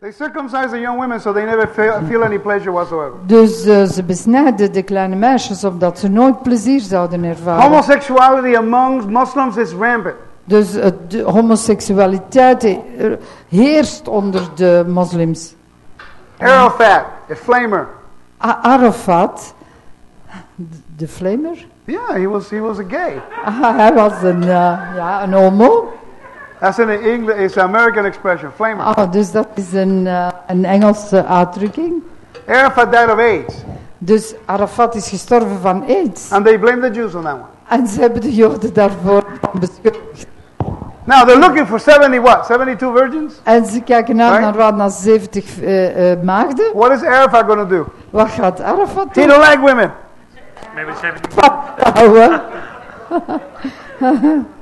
They circumcise the young women so they never feel, feel any pleasure whatsoever. Dus eh, ze besnijden de kleine meisjes opdat ze nooit plezier zouden ervaren. Homosexuality among Muslims is rampant. Dus de homoseksualiteit eh, heerst onder de moslims. Arafat, a flamer. A- Arafat, de- flamer? Yeah, he was he was a gay. Ah, hij was een, eh, ja, een homo. That's in English. It's an American expression, flamer. Ah, dus dat is een, eh, een Engelse uitdrukking. Arafat died of AIDS, Dus Arafat is gestorven van aids. and they blame the Jews on that one. En ze hebben de Joden daarvoor beschuldigd. Now they're looking for 70 what? 72 virgins? En ze kijken naar, Right. naar wat, naar 70 eh, eh, maagden. What is Arafat going to do? Wat gaat Arafat He doen? don't like women. Maybe 70.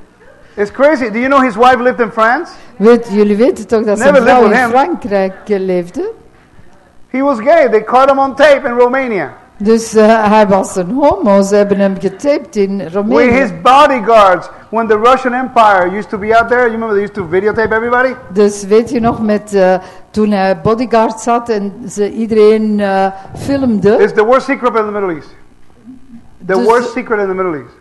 It's crazy. Do you know his wife lived in France? Weet, jullie weten toch dat zijn Never vrouw in with him. Frankrijk eh, leefde? He was gay. They caught him on tape in Romania. Dus eh, hij was een homo. Ze hebben hem getaped in With Roemenië. his bodyguards when the Russian Empire used to be out there. You remember they used to videotape everybody? Dus weet je nog, met, eh, toen hij bodyguard zat en ze iedereen eh filmde. It's the worst secret in the Middle East. The Dus- worst secret in the Middle East.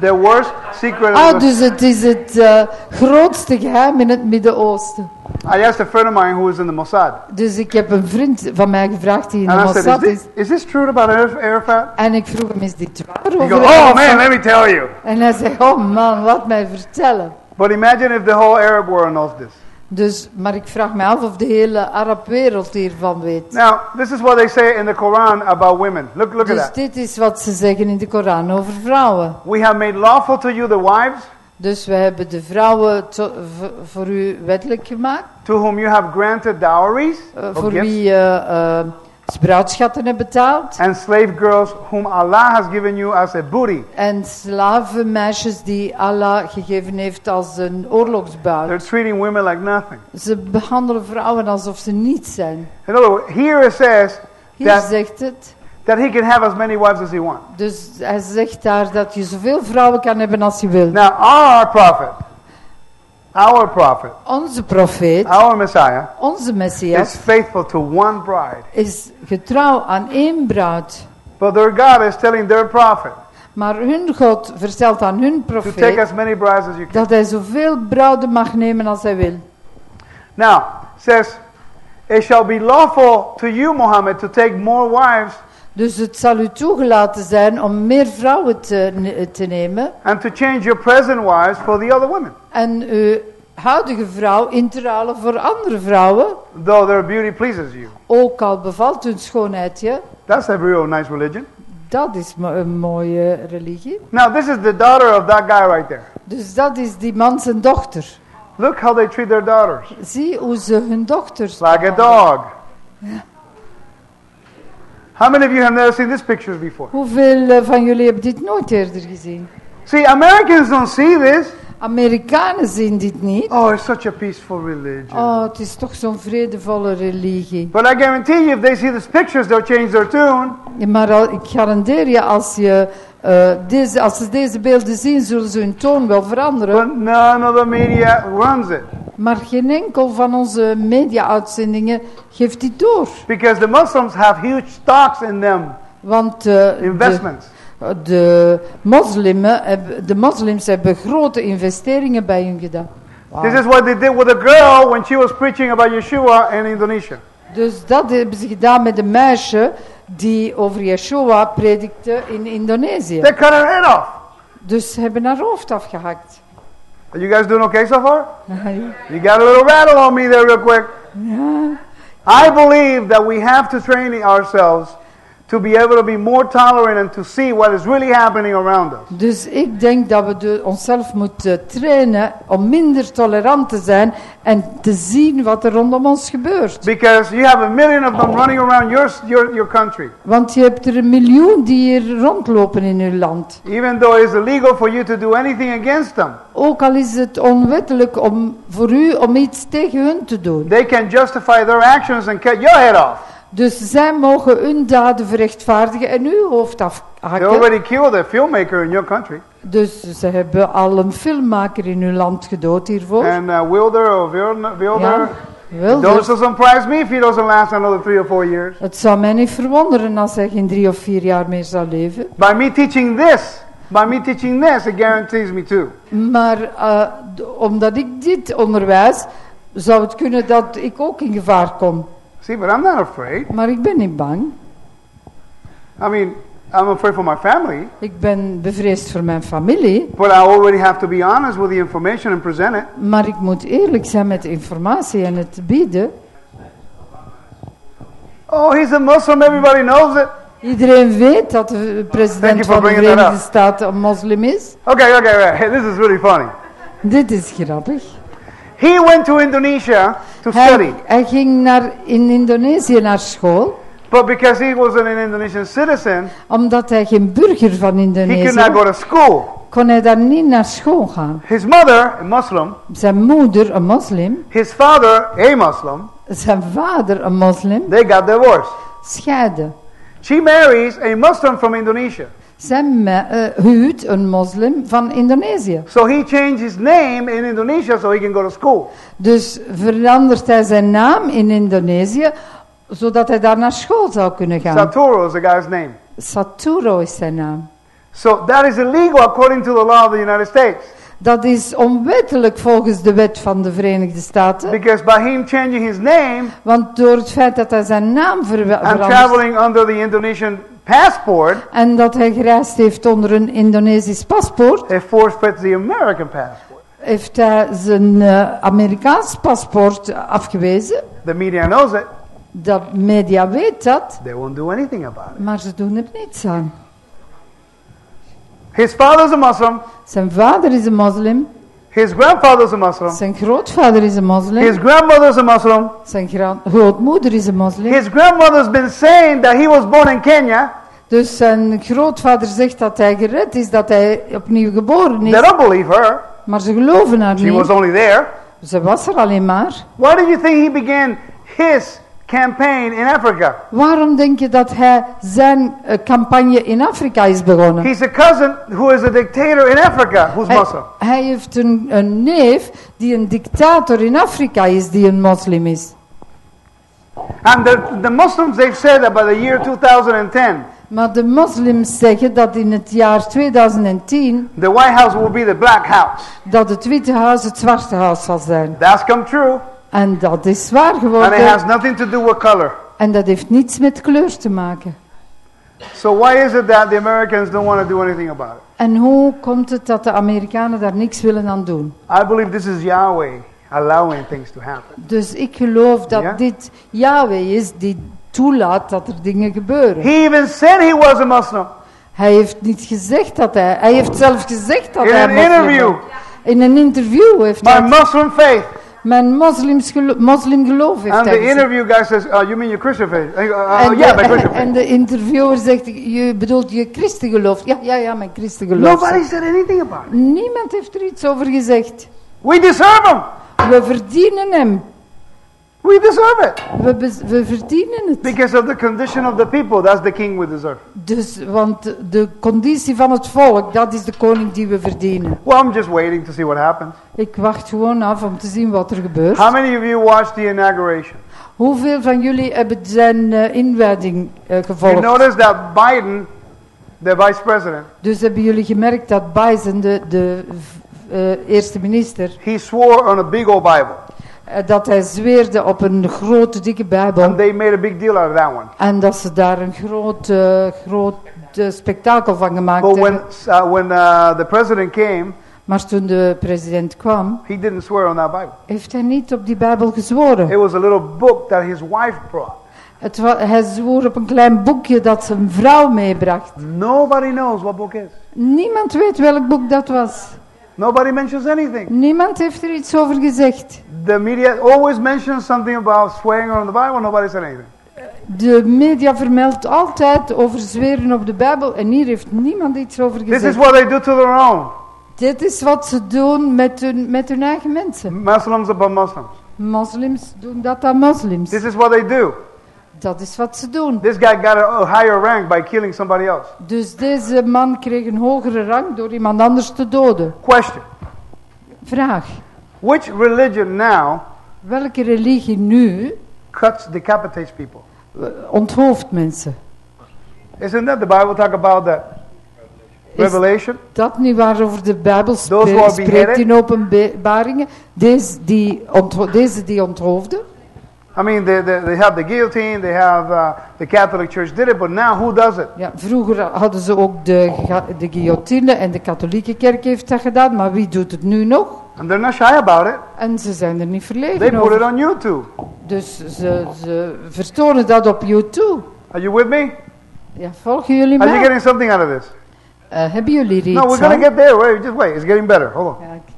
The worst secret Ah, dus het is het eh, grootste geheim in het Midden-Oosten. I asked a friend of mine who was in the Mossad. Dus ik heb een vriend van mij gevraagd die in de said, is Mossad this, is. is this true about Araf- Arafat? En ik vroeg hem, is dit waar? Over goes, oh Arafat?" man, let me tell you. En hij zei, oh man, wat mij vertellen. But imagine if the whole Arab world knows this. Dus, maar ik vraag me af of de hele Arab-wereld hiervan weet. Now, this is what they say in the Quran about women. Look, look at Dus that. dit is wat ze zeggen in de Koran over vrouwen. We have made lawful to you the wives Dus we hebben de vrouwen to- voor u wettelijk gemaakt. to whom you have granted dowries or voor gifts, wie eh, bruidschatten hebt betaald. and slave girls whom Allah has given you as a booty. En slavenmeisjes die Allah gegeven heeft als een oorlogsbuit. They're treating women like nothing. Ze behandelen vrouwen alsof ze niets zijn. In other words, here it says Hier that, zegt het. that he can have as many wives as he wants. Dus hij zegt daar dat je zoveel vrouwen kan hebben als je wilt. Now, our prophet, our prophet, Onze profeet, our Messiah, onze is Messias, faithful to one bride. is getrouw aan één bruid. But their God is telling their prophet Maar hun God vertelt aan hun to take profeet as many brides as you can. dat hij zoveel bruiden mag nemen als hij wil. Now, says, It shall be lawful to you, Muhammad, to take more wives Dus het zal u toegelaten zijn om meer vrouwen te, te nemen and to change your present wives for the other women, en uw huidige vrouw in te ruilen voor andere vrouwen. though their beauty pleases you. Ook al bevalt hun schoonheid je, That's a real nice religion. dat is een mooie religie. Now, this is the daughter of that guy right there. Dus dat is die man zijn dochter. Look how they treat their daughters. Zie hoe ze hun dochters... Like a dog. How many of you have never seen these pictures before? Hoeveel eh, van jullie hebben dit nooit eerder gezien? See, Americans don't see this. Amerikanen zien dit niet. Oh, it's such a peaceful religion. Oh, het is toch zo'n vredevolle religie. But I guarantee you, if they see these pictures, they'll change their tune. Ja, maar al- ik garandeer je, als, je eh, deze, als ze deze beelden zien, zullen ze hun toon wel veranderen. But none of the media runs it. Maar geen enkel van onze media-uitzendingen geeft die door. Because the Muslims have huge stocks in them, Want de, investments. de, moslimen hebben, de moslims hebben grote investeringen bij hun gedaan. This is what they did with a girl when she was preaching about Yeshua in Indonesia. Dus dat hebben ze gedaan met een meisje die over Yeshua predikte in Indonesië. They cut her head off. Dus ze hebben haar hoofd afgehakt. Are you guys doing okay so far? You got a little rattle on me there, real quick. I believe that we have to train ourselves to be able to be more tolerant and to see what is really happening around us. Dus ik denk dat we de, onszelf moeten trainen om minder tolerant te zijn en te zien wat er rondom ons gebeurt. Because you have a million of them running around your, your, your country. Want je hebt er een miljoen die hier rondlopen in uw land. Even though it's illegal for you to do anything against them, Ook al is het onwettelijk om, voor u om iets tegen hun te doen. they can justify their actions and cut your head off. Dus zij mogen hun daden verrechtvaardigen en uw hoofd They afhakken. already killed a filmmaker in your country. Dus ze hebben al een filmmaker in uw land gedood hiervoor. And uh, Wilder or Wilder, Ja. Doesn't surprise me if he doesn't last another three or four years. Het zou mij niet verwonderen als hij geen drie of vier jaar meer zou leven. By me teaching this, by me teaching this, it guarantees me too. Maar d- omdat ik dit onderwijs, zou het kunnen dat ik ook in gevaar kom. See, but I'm not afraid. Maar ik ben niet bang. I mean, I'm afraid for my family, Ik ben bevreesd voor mijn familie. but I already have to be honest with the information and present it. Maar ik moet eerlijk zijn met de informatie en het bieden. Oh, he's a Muslim, everybody knows it. Iedereen weet dat de president van de Verenigde. Staten een moslim is. Okay, okay, right. This is really funny. Dit is grappig. He went to Indonesia to study, Hij, hij ging naar, in Indonesië naar school, but because he wasn't an Indonesian citizen, omdat hij geen burger van he could Indonesië not go was, to school. kon hij daar niet naar school gaan. His mother, a Muslim, Zijn moeder, een moslim, his father, a Muslim, zijn vader, een moslim, they got divorced. scheiden. She marries a Muslim from Indonesia. Zijn eh, huwt een moslim van Indonesië. So he changed his name in Indonesia so he can go to school. Dus verandert hij zijn naam in Indonesië, zodat hij daar naar school zou kunnen gaan. Saturo is the guy's name. Saturo is zijn naam. So that is illegal according to the law of the United States. Dat is onwettelijk volgens de wet van de Verenigde Staten. Because by him changing his name Want door het feit dat hij zijn naam and verandert traveling under the Indonesian passport, en dat hij gereisd heeft onder een Indonesisch paspoort, forfeits the American passport. heeft hij zijn eh, Amerikaans paspoort afgewezen. The media knows it. De media weet dat, They won't do anything about it. maar ze doen er niets aan. His father's a Muslim. Zijn vader is een moslim, His grandfather's a Muslim. zijn grootvader is een moslim, His grandmother's a Muslim. zijn grootmoeder is een moslim. His grandmother's been saying that he was born in Kenya. Dus zijn grootvader zegt dat hij gered is, dat hij opnieuw geboren They is. don't believe her. Maar ze geloven haar She was niet. only there. Ze was er alleen maar. Why do you think he began his campaign in Africa? Waarom denk je dat hij zijn eh, campagne in Afrika is begonnen? He's a cousin who is a dictator in Africa who's Hij, Muslim. hij heeft een, een neef die een dictator in Afrika is, die een moslim is. And the, the Muslims, they've said that by the year 2010, Maar de moslims zeggen dat in het jaar 2010 the White House will be the black house. dat het Witte Huis het Zwarte Huis zal zijn. That's come true. En dat is waar And it geworden. has nothing to do with color. En dat heeft niets met kleur te maken. So why is it that the Americans don't want to do anything about it? En hoe komt het dat de Amerikanen daar niks willen aan doen? I believe this is Yahweh allowing things to happen. Dus ik geloof dat Ja? dit Yahweh is die toelaat dat er dingen gebeuren. He even said he was a Muslim. Hij heeft niet gezegd dat hij... Hij heeft zelf gezegd dat In hij interview. was. In een interview heeft My hij... Muslim faith. Mijn moslims gelo- moslimgeloof heeft And the interview guy says, uh, you mean your Christian faith? Uh, uh, En, yeah, my Christian en faith. de interviewer zegt, je bedoelt je christengeloof? Ja, ja, ja, mijn christengeloof. Nobody said anything about it. Niemand heeft er iets over gezegd. We deserve him. We verdienen hem. We deserve it. We, we verdienen het. Because of the condition of the people, that's the king we deserve. Dus, want de- conditie van het volk, dat is de koning die we verdienen. Well, I'm just waiting to see what happens. Ik wacht gewoon af om te zien wat er gebeurt. How many of you watched the inauguration? Hoeveel van jullie hebben zijn eh, inwijding You gevolgd? notice that Biden, the vice president, Dus hebben jullie gemerkt dat Biden, de, de eh, eerste minister, he swore on a big old Bible. Eh, dat hij zweerde op een grote, dikke Bijbel. And they made a big deal out of that one. En dat ze daar een groot, eh, groot eh, spektakel van gemaakt But when, hebben. uh, when uh, the president came, Maar toen de president kwam, he didn't swear on that Bible. heeft hij niet op die Bijbel gezworen. It was a little book that his wife brought. Het wa- hij zwoer op een klein boekje dat zijn vrouw meebracht. Nobody knows what book is. Niemand weet welk boek dat was. Nobody mentions anything. Niemand heeft er iets over gezegd. The media always mentions something about swearing on the Bible. Nobody said anything. De media vermeldt altijd over zweren op de Bijbel en hier heeft niemand iets over This is gezegd. what they do to their own. Dit is wat ze doen met hun, met hun eigen mensen. Muslims upon Muslims. Moslims doen dat aan moslims. This is what they do. Dat is wat ze doen. This guy got a, higher rank by killing somebody else. Dus deze man kreeg een hogere rang door iemand anders te doden. Question. Vraag. Which religion now Welke religie nu cuts, decapitates people. eh, onthoofdt mensen? Isn't that the Bible talk about that? Is Revelation? dat niet waarover de Bijbel spreekt, in openbaringen? Deze die, deze die onthoofden? I mean, they, they, they have the guillotine, they have uh, the Catholic Church did it, but now who does it? Ja, vroeger hadden ze ook de, de guillotine en de katholieke kerk heeft dat gedaan, maar wie doet het nu nog? And they're not shy about it. En ze zijn er niet They verlegen put it over. on YouTube. Dus ze, ze vertonen dat op YouTube. Are you with me? Ja, volgen jullie Are you getting something out of this? Eh, hebben jullie er No, iets we're going to get there. Wait, just wait. It's getting better. Hold on. Ja, ik-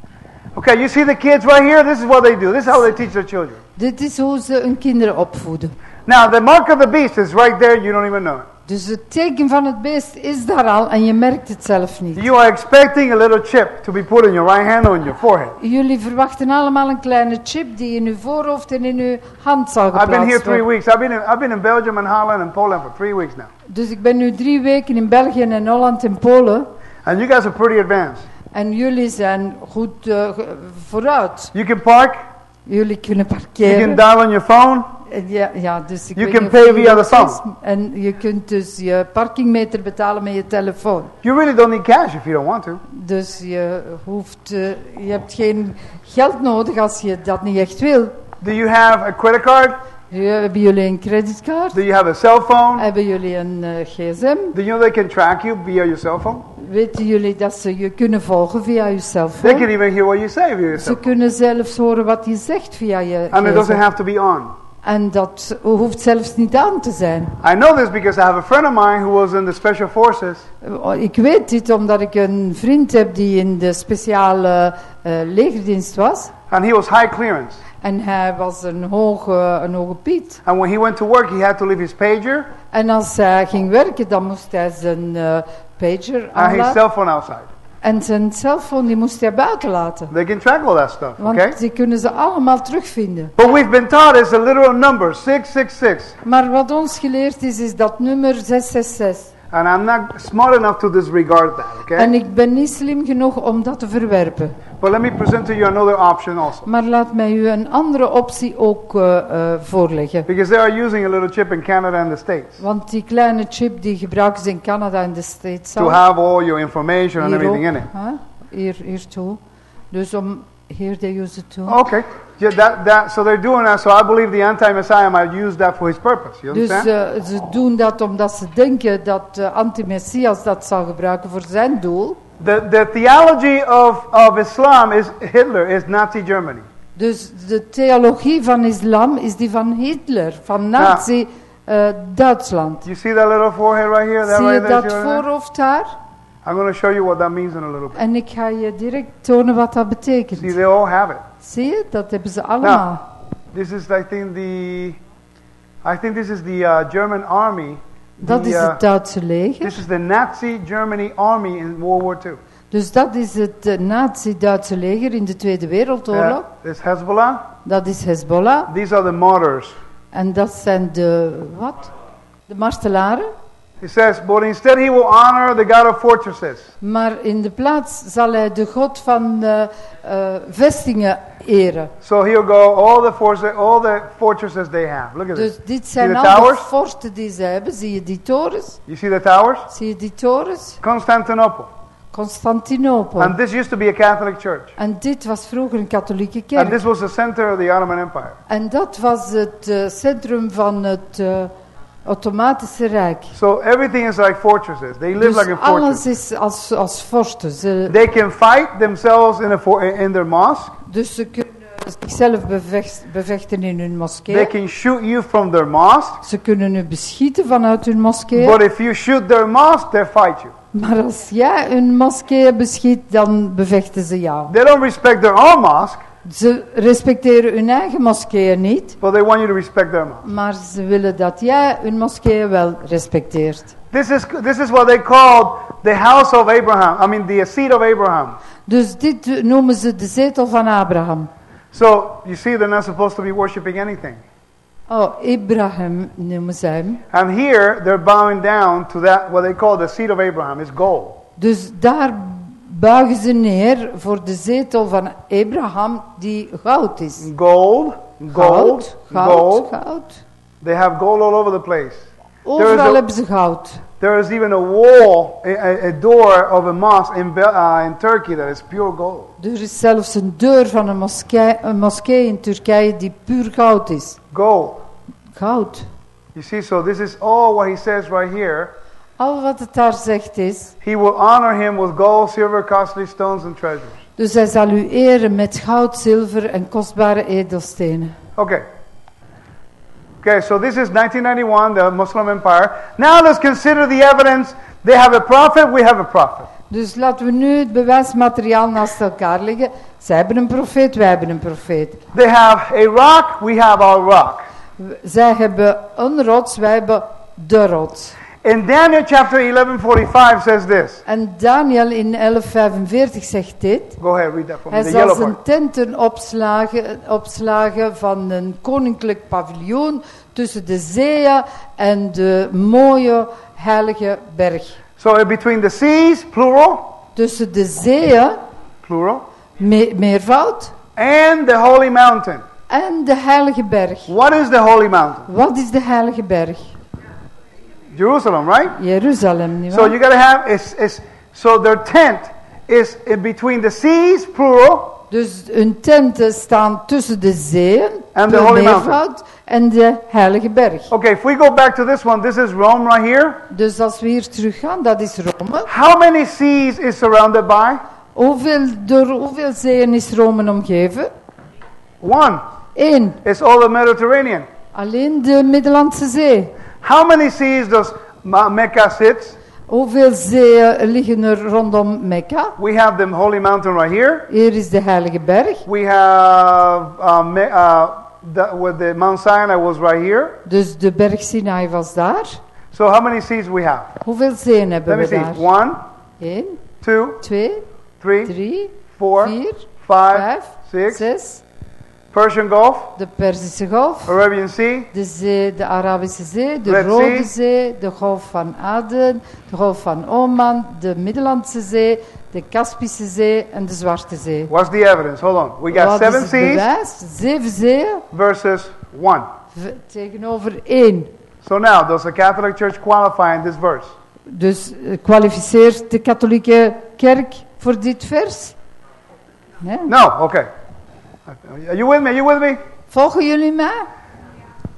Okay, you see the kids right here? This is what they do. This is how they teach their children. Dit is hoe ze hun kinderen opvoeden. Now, the mark of the beast is right there. You don't even know it. Dus het teken van het beest is daar al en je merkt het zelf niet. You are expecting a little chip to be put in your right hand or in your forehead. Jullie verwachten allemaal een kleine chip die in uw voorhoofd en in uw hand zal I've been here geplaatst three worden. weeks. I've been in, I've been in Belgium and Holland and Poland for three weeks now. Dus ik ben nu drie weken in België en Holland en Polen. And you guys are pretty advanced. En jullie zijn goed ge- vooruit. You can park. Jullie kunnen You can parkeren. dial on your phone. Ja, ja, dus ik You can pay via the is. En je kunt dus je parkingmeter betalen met je telefoon. You really don't need cash if you don't want to. Dus je hoeft, eh, je hebt geen geld nodig als je dat niet echt wil. Do you have a credit card? Hebben jullie een creditcard? Do you have a cell phone? Hebben jullie een eh, gsm? Do you know they can track you via your cell phone? Weten jullie dat ze je kunnen volgen via je They cellfoon? can even hear what you say via your cell Ze kunnen zelfs horen wat je zegt via je And it doesn't gsm. have to be on. En dat hoeft zelfs niet aan te zijn. I know this because I have a friend of mine who was in the special forces. Eh, Ik weet dit omdat ik een vriend heb die in de speciale eh, legerdienst was. And he was high clearance. En hij was een hoge, een hoge piet. And when he went to work, he had to leave his pager En als hij ging werken, dan moest hij zijn eh, pager and his cell phone outside. En zijn cellfoon die moest hij buiten laten. They can track all that stuff, Want okay? die kunnen ze allemaal terugvinden. But we've been taught it's a literal number, 666. Maar wat ons geleerd is, is dat nummer 666. And I'm not smart enough to disregard that, okay? En ik ben niet slim genoeg om dat te verwerpen. But let me present to you another option also. Maar laat mij u een andere optie ook eh, eh, voorleggen. Because they are using a little chip in Canada and the States Want die kleine chip die gebruiken ze in Canada en de States to have all your information and everything in it. Hier, hier toe. Dus om, here they use it too. Okay. Yeah, that, that, so they're doing that. So I believe the anti-Messiah might use that for his purpose. You Dus understand? eh, ze doen dat omdat ze denken dat de anti-Messias dat zal gebruiken voor zijn doel. the, the theology of, of Islam is Hitler, is Nazi Germany. Dus de theologie van islam is die van Hitler, van Nazi eh, Duitsland. You see that little forehead right here? That Zie je right dat voorhoofd daar? I'm going to show you what that means in a little bit. En ik ga je direct tonen wat dat See, betekent. they all have it. Zie je? Dat hebben ze allemaal. This is, I think, the, I think this is the uh, German army. Dat The, is uh, het Duitse leger. This is the Nazi Germany army in World War II. Dus dat is het eh, Nazi-Duitse leger in de Tweede Wereldoorlog. Uh, it's Hezbollah. Dat is Hezbollah. These are the martyrs. En dat zijn de, wat? De martelaren. He says, but instead he will honor the God of fortresses. Maar in de plaats zal hij de God van de eh, vestingen eren. So he'll go all the forces, all the fortresses they have. Look at Dus this. dit zijn the al de towers? forten die ze hebben. Zie je die torens? You see the towers? Zie je die torens? Constantinople. Constantinopel. And this used to be a Catholic church. En dit was vroeger een katholieke And kerk. this was the center of the Ottoman Empire. En dat was het eh, centrum van het Ottomatische Rijk. So everything is like fortresses. They live Dus like in alles fortresses. is als, als vorsten. Ze, They can fight themselves in, a for, in their mosque. dus ze kunnen zichzelf bevecht- bevechten in hun They moskee. can shoot you from their mosque. Ze kunnen u beschieten vanuit hun moskee. But if you shoot their mosque, they fight you. Maar als jij hun moskee beschiet, dan bevechten ze jou. They don't respect their own mosque, Ze respecteren hun eigen moskeeën niet, but they want you to respect their mosque. maar ze willen dat jij hun moskeeën wel respecteert. This is, this is what they called the house of Abraham. I mean, the seed of Abraham. Dus dit noemen ze de zetel van Abraham. So you see, they're not supposed to be worshiping anything. Oh, Abraham noemen ze hem. And here, they're bowing down to that, what they call the seed of Abraham, is gold. Dus daar buigen ze neer voor de zetel van Abraham die goud is. Gold gold, goud, gold. goud. They have gold all over the place. Overal hebben ze goud. There is even a wall, a, a- door of a mosque in, uh, in Turkey that is pure gold. Er is zelfs een deur van een moskee, een moskee in Turkije die puur goud is. Gold. Goud. You see, so this is all what he says right here. Al wat het daar zegt is, He will honor him with gold, silver, costly stones, and treasures. dus hij zal u eren met goud, zilver en kostbare edelstenen. Okay. Okay, so this is 1991, the Muslim Empire. Now let's consider the evidence. They have a prophet, we have a prophet. Dus laten we nu het bewijsmateriaal naast elkaar leggen. Zij hebben een profeet, wij hebben een profeet. They have a rock, we have our rock. Zij hebben een rots, wij hebben de rots. In Daniel chapter 11:45 says this. En Daniel in 1145 zegt dit. Go ahead, read that for me. Hij zal zijn tenten opslagen, opslagen van een koninklijk paviljoen tussen de zeeën en de mooie heilige berg. So between the seas, plural, Tussen de zeeën, plural, me- meervoud, and the holy mountain. en de heilige berg. What is the holy mountain? Wat is de heilige berg? Jerusalem, right? Jerusalem, nietwaar? So you got to have is is so their tent is in between the seas, plural, Dus hun tenten eh, staan tussen de zeeën, And de meervoud en de heilige berg. Okay, if we go back to this one, this is Rome right here. Dus als we hier teruggaan, dat is Rome. How many seas is surrounded by? Hoeveel, door hoeveel zeeën is Rome omgeven? One. Eén. It's all the Mediterranean. Alleen de Middellandse Zee. How many seas does Mecca sit? Hoeveel zeeën liggen er rondom Mekka? We have the holy mountain right here. Hier is de heilige berg. We have uh, Me- uh, the, with the Mount Sinai was right here. Dus de berg Sinai was daar. So how many seas we have? Hoeveel zeeën Let hebben me we see. daar? One, Eén, two, twee, three, drie, four, vier, five, vijf, six. zes. Persian Gulf, De Perzische Golf. Arabian Sea, De, zee, de Arabische Zee, de Red Rode Sea. Zee, de Golf van Aden, de Golf van Oman, de Middellandse Zee, de Kaspische Zee en de Zwarte Zee. What's the evidence? Hold on. We got Wat is seven het seas bewijs? Zeven zeeën versus one. v- tegenover één. So now, does the Catholic Church qualify in this verse? Dus eh, kwalificeert de katholieke kerk voor dit vers? Nee. No. Okay. Are you with me? Are you with me? Volgen jullie mij?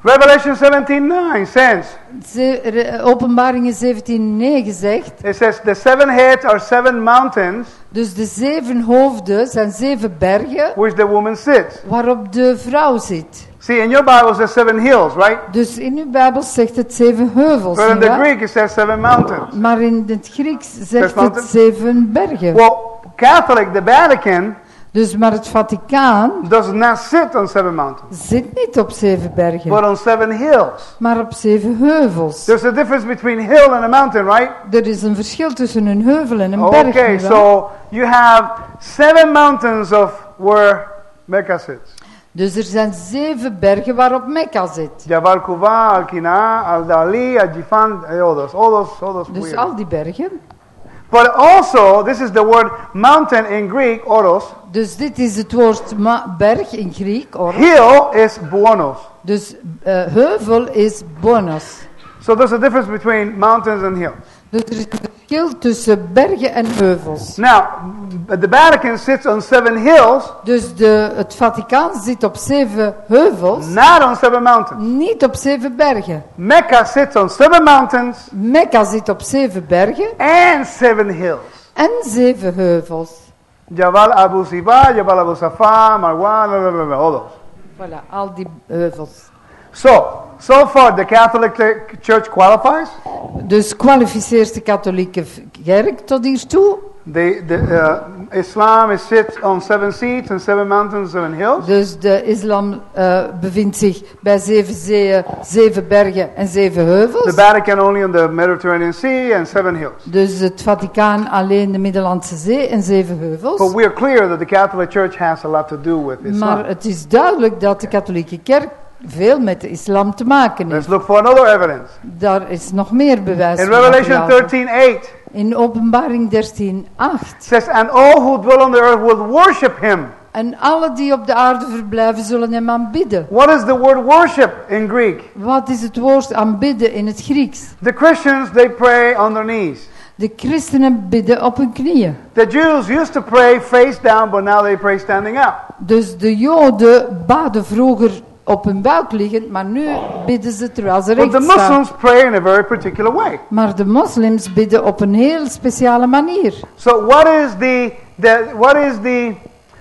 Revelation 17:9 says Ze, openbaringen 17:9 zegt, it says the seven heads are seven mountains dus de zeven hoofden zijn zeven bergen which the woman sits. waarop de vrouw zit. See, in your Bible says seven hills, right? Dus in uw Bijbel zegt het zeven heuvels. But in the? Greek it says seven mountains. Maar in het Grieks zegt het zeven bergen. Well, Catholic, the Vatican, Dus maar het Vaticaan does not sit on seven mountains, zit niet op zeven bergen, but on seven hills. maar op zeven heuvels. There's a difference between hill and a mountain, right? Er is een verschil tussen een heuvel en een berg. Okay, so you have seven mountains of where Mecca sits. Dus er zijn zeven bergen waarop Mekka zit. Jabal Kuba, Al Kina, Al Dali, Al Jifan, all those, all those, all those. Dus al die bergen. But also, this is the word mountain in Greek, oros. Dus dit is het woord berg in Griek. Or. Hill is buonos. Dus eh, heuvel is bonos. So there's a difference between mountains and hills. Dus er is een verschil tussen bergen en heuvels. Now, the Vatican sits on seven hills, Dus de, het Vaticaan zit op zeven heuvels, not on seven mountains. niet op zeven bergen. Mecca sits on seven mountains Mekka zit op zeven bergen and seven hills. en zeven heuvels. Jabal Abu Siba, Jabal Abu Safa, Marwan, all those. Voilà, al die heuvels. So, so far the Catholic Church qualifies. Dus kwalificeert de katholieke kerk tot hiertoe. The, the, uh, Islam is sits on seven seats and seven mountains, seven hills. Dus de islam eh, bevindt zich bij zeven zeeën, zeven bergen en zeven The heuvels. Vatican only on the Mediterranean Sea and seven hills. Dus het Vaticaan alleen de Middellandse Zee en zeven But heuvels. we are clear that the Catholic Church has a lot to do with Islam. Maar het is duidelijk dat de katholieke kerk veel met de islam te maken Let's heeft. look for another evidence. Daar is nog meer bewijs In. Revelation materiaal. 13:8 In openbaring 13, 8. says, "And all who dwell on the earth will worship Him." En alle die op de aarde verblijven zullen hem aanbidden. What is the word worship in Greek? Wat is het woord aanbidden in het Grieks? The Christians, they pray on their knees. De christenen bidden op hun knieën. The Jews used to pray face down, but now they pray standing up. Dus de Joden baden vroeger op hun buik liggend, maar nu bidden ze terwijl ze But the recht staan. Muslims pray in a very particular way. Maar de moslims bidden op een heel speciale manier. So what is the, the what is the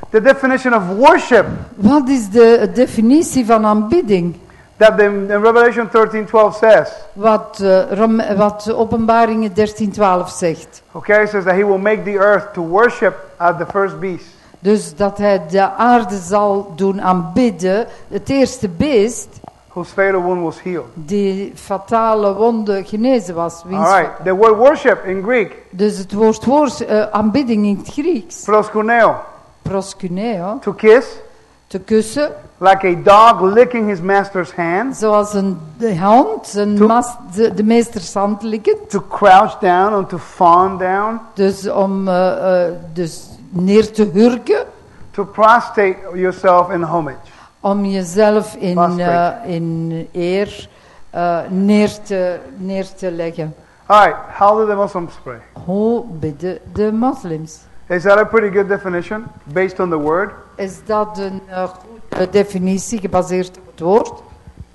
the definition of worship Wat is de definitie van aanbidding? that the, in Revelation 13:12 says? Wat, Rom- wat openbaringen 13.12 zegt. Okay, it says that he will make the earth to worship at the first beast. Dus dat hij de aarde zal doen aanbidden, het eerste beest, whose fatal wound was healed. die fatale wonde genezen was. All right, the word worship in Greek, Dus het woord, woord eh, aanbidding in het Grieks, proskuneo, proskuneo, to kiss, te kussen, like a dog licking his master's hand, zoals een de hond een To- mas, de, de meesters hand likken. to crouch down and to fawn down, Dus om eh, dus neer te hurken, to prostrate yourself in homage. om jezelf in, eh, in eer eh, neer, te, neer te leggen. All right, how do the Muslims pray? Hoe bidden de moslims? Is that a pretty good definition based on the word? Is dat een eh, goede definitie gebaseerd op het woord?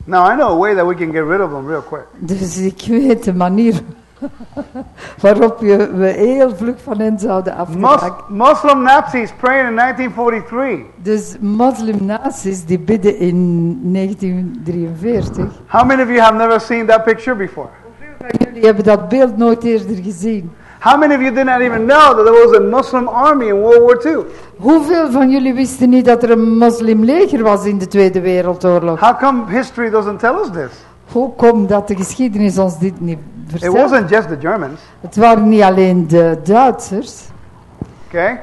Now, I know a way that we can get rid of them real quick. Dus ik weet de manier waarop je, we heel vlug van hen zouden Mus- afgeraken. Muslim Nazis praying in 1943. Dus moslimnaties die bidden in 1943. How many of you have never seen that picture before? Jullie hebben dat beeld nooit eerder gezien. How many of you did not even know that there was a Muslim army in World War II? Hoeveel van jullie wisten niet dat er een moslimleger was in de Tweede Wereldoorlog? How come history doesn't tell us this? Hoe komt dat de geschiedenis ons dit niet It vertelt? wasn't just the Germans, Het waren niet alleen de Duitsers. okay?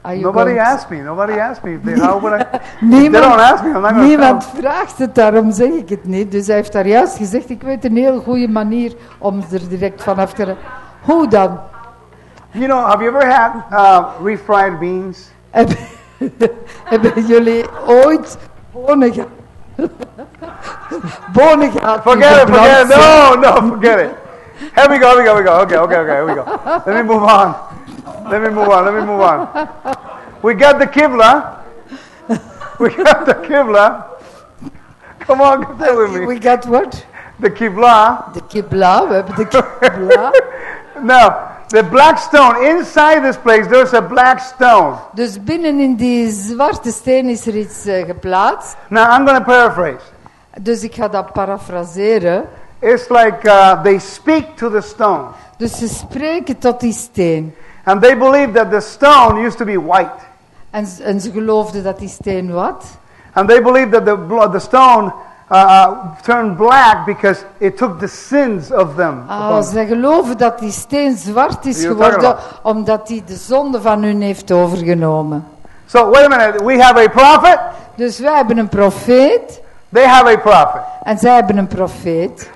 Ah, Nobody asked me. Nobody asked me. They, how would I? If they Niemand, don't ask me, I'm not niemand vraagt het, daarom zeg ik het niet. Dus hij heeft daar juist gezegd, ik weet een heel goede manier om er direct vanaf te. Hoe dan? You know, have you ever had uh, refried beans? Hebben jullie ooit bonen gehad? Die ah, Forget it, forget it. No, no, forget it. Here we go, here we go, here we go. Okay, okay, okay, here we go. Let me move on. Let me move on, let me move on. We got the Qibla. We got the Qibla. Come on, say it uh, with me. We got what? The Qibla. De kibla, we hebben kibla. Uh, now, the black stone, inside this place, there's a black stone. Dus binnen in die zwarte steen is er iets geplaatst. Uh, now, I'm going to paraphrase. Dus ik ga dat parafraseren. It's like uh, they speak to the stone. Dus ze spreken tot die steen. And they believe that the stone used to be white. En, en ze geloofden dat die steen wat? And they believe that the, the stone uh, uh, turned black because it took the sins of them. Ah, ze geloven dat die steen zwart is geworden omdat hij de zonde van hun heeft overgenomen. So, wait a minute. We have a prophet. Dus wij hebben een profeet They have a prophet. en zij hebben een profeet.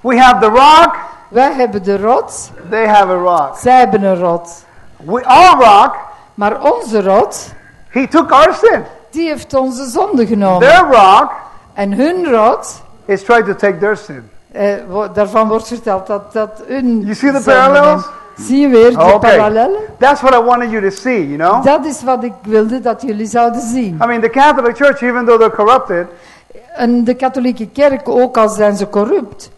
We have the rock. Wij hebben de rots, They have a rock. zij hebben een rots. We, our rock, Maar onze rots, he took our sin. die heeft onze zonde genomen. Their rock En hun rots, is trying to take their sin. eh, daarvan wordt verteld dat dat hun You see the parallels? Zie je weer de Okay. parallellen? That's what I wanted you to see, you know? Dat is wat ik wilde dat jullie zouden zien. I mean, the Catholic Church, even though they're corrupted, En de katholieke kerk, ook al zijn ze corrupt,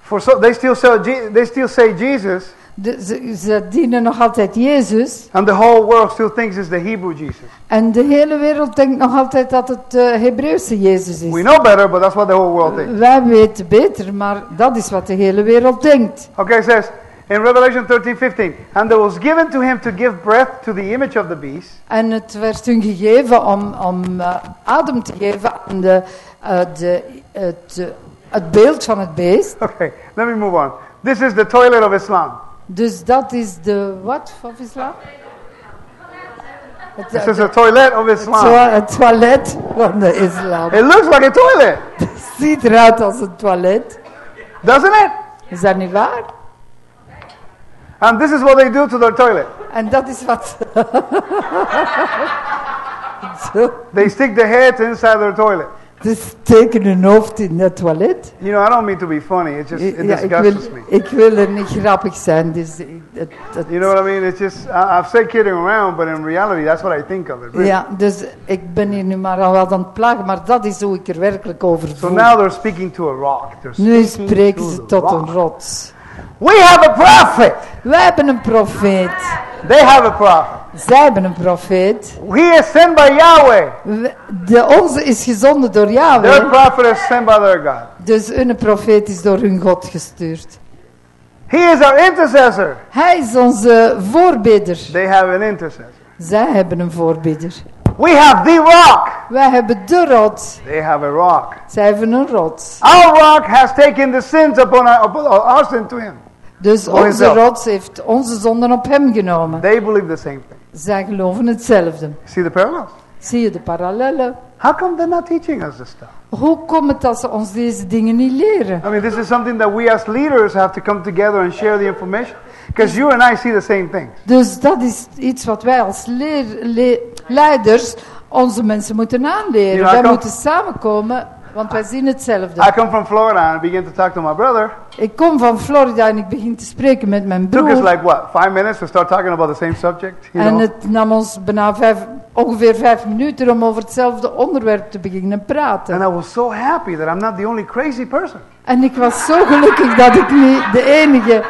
for so, they, still say, they still say Jesus, de- ze, ze dienen nog altijd Jezus. and the whole world still thinks it's the Hebrew Jesus. En de hele wereld denkt nog altijd dat het de Hebreeuwse Jezus We is. know better, but that's what the whole world thinks. Wij weten beter, maar dat is wat de hele wereld denkt. Okay, it says in Revelation 13 15, and there was given to him to give breath to the image of the beast, En het werd hun gegeven om, om eh, adem te geven aan de, eh, de, het, eh, het beeld van het beest. Okay, let me move on. This is the toilet of Islam. Dus dat is de wat van islam? Het, This is the toilet of Islam. het toilet van de islam. It looks like a toilet, ziet eruit als een toilet. doesn't it? Is dat niet waar? And this is what they do to their toilet. En dat is wat. They stick their heads inside their toilet. Ze steken hun hoofd in het toilet. You know, I don't mean to be funny. It just it Ja, ik, wil, disgusts me. ik wil er niet grappig zijn. Dus ik- het, het- You know what I mean? It's just I, I've said kidding around, but in reality, that's what I think of it. really. ja, dus ik ben hier nu maar al wat aan het plagen, maar dat is hoe ik er werkelijk over So voel. now they're speaking to a rock. They're Nu spreken ze tot rock. een rots. We have a prophet. Wij hebben een profeet. They have a prophet. Zij hebben een profeet. He is sent by Yahweh. We- De onze is gezonden door Their Yahweh. prophet is sent by their God. Dus hun profeet is door hun God gestuurd. He is our intercessor. Hij is onze voorbidder. They have an intercessor. Zij hebben een voorbidder. We have the rock. Wij hebben de rots. They have a rock. Zij hebben een rots. Our rock has taken the sins upon our, upon our sin to him. Dus onze rots heeft onze zonden op hem genomen. They believe the same thing. Zij geloven hetzelfde. See the parallels? Zie je de parallellen? How come they're not teaching us this stuff? Hoe komt het dat ze ons deze dingen niet leren? I mean, this is something that we as leaders have to come together and share the information. Because you and I see the same things. Dus dat is iets wat wij als leer, le- leiders onze mensen moeten aanleren. Ja, wij moeten samenkomen, want wij zien hetzelfde. I come from Florida and I begin to talk to my brother. Ik kom van Florida en ik begin te spreken met mijn It took us broer. like what, five minutes to start talking about the same subject? You En know? het nam ons bijna vijf, ongeveer vijf minuten om over hetzelfde onderwerp te beginnen praten. And I was so happy that I'm not the only crazy person. En ik was zo gelukkig dat ik niet de enige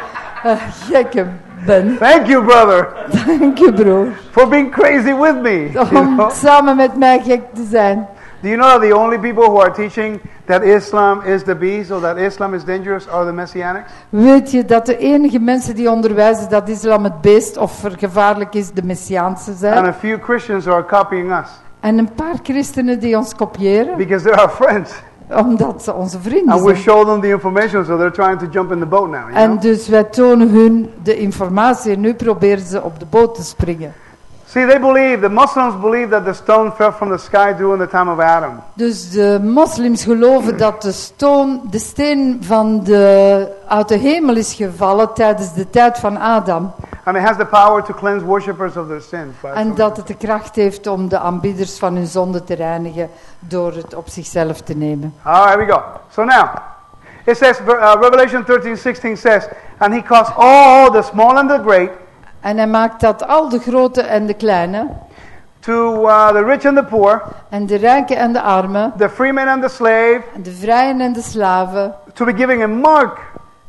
eh, gekke ben. Thank you, brother, Dank je broer. for being crazy with me. You Om know? samen met mij gek te zijn. Do you know that the only people who are teaching that Islam is the beast or that Islam is dangerous are the Messianics? Weet je dat de enige mensen die onderwijzen dat islam het beest of gevaarlijk is, de Messiaanse And zijn? a few Christians are copying us En een paar christenen die ons kopiëren, because they're our friends. Omdat ze onze vrienden And we zijn. show them the information, so they're trying to jump in the boat now. You En know? dus wij tonen hun de informatie en nu proberen ze op de boot te springen. See, they believe, the Muslims believe that the stone fell from the sky during the time of Adam. Dus de moslims geloven dat de, stoon, de steen van de, uit de hemel is gevallen tijdens de tijd van Adam. And it has the power to cleanse worshippers of their sins. by En dat het de kracht heeft om de aanbidders van hun zonde te reinigen door het op zichzelf te nemen. All right, we go. So now, it says, uh, Revelation 13, 16 says, And he caused all, the small and the great, En hij maakt dat al de grote en de kleine, to uh, the rich and the poor, en de rijken en de armen, the free man and the slave, de vrijen en de slaven, to be giving a mark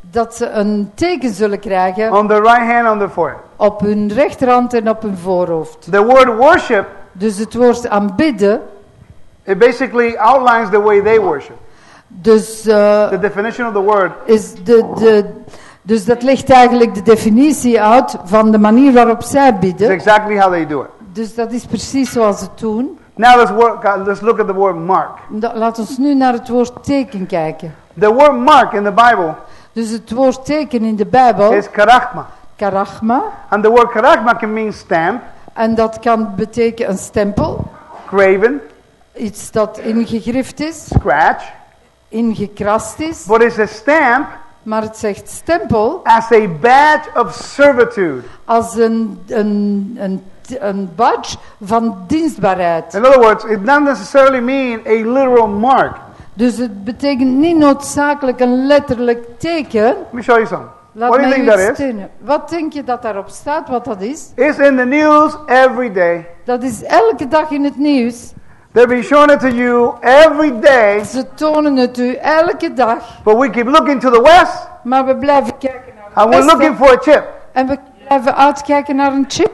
dat ze een teken zullen krijgen. On the right hand on the forehead. op hun rechterhand en op hun voorhoofd. The word worship, Dus het woord aanbidden, it basically outlines the way they worship. dus, eh, The definition of the word. is de, de, dus dat legt eigenlijk de definitie uit van de manier waarop zij is bidden. exactly how they do it. Dus dat is precies zoals ze doen. Now let's, work, uh, let's look at the word mark. Laat ons nu naar het woord teken kijken. The word mark in the Bible Dus het woord teken in de Bijbel, is karachma. karachma, And the word karachma can mean stamp, en dat kan betekenen een stempel, graven, iets dat ingegrift is, scratch. ingekrast is, But it's a stamp maar het zegt stempel as a badge of servitude. als een, een, een, een badge van dienstbaarheid. In other words, it doesn't necessarily mean a literal mark. Dus het betekent niet noodzakelijk een letterlijk teken. Let me show you something. Laat what do you think that is? steunen. Wat denk je dat daarop staat, wat dat is? It's in the news every day. Dat is elke dag in het nieuws. They'll be showing it to you every day. Ze tonen het u elke dag. But we keep looking to the west Maar we blijven kijken naar and we're looking for a chip. En we blijven uitkijken naar een chip.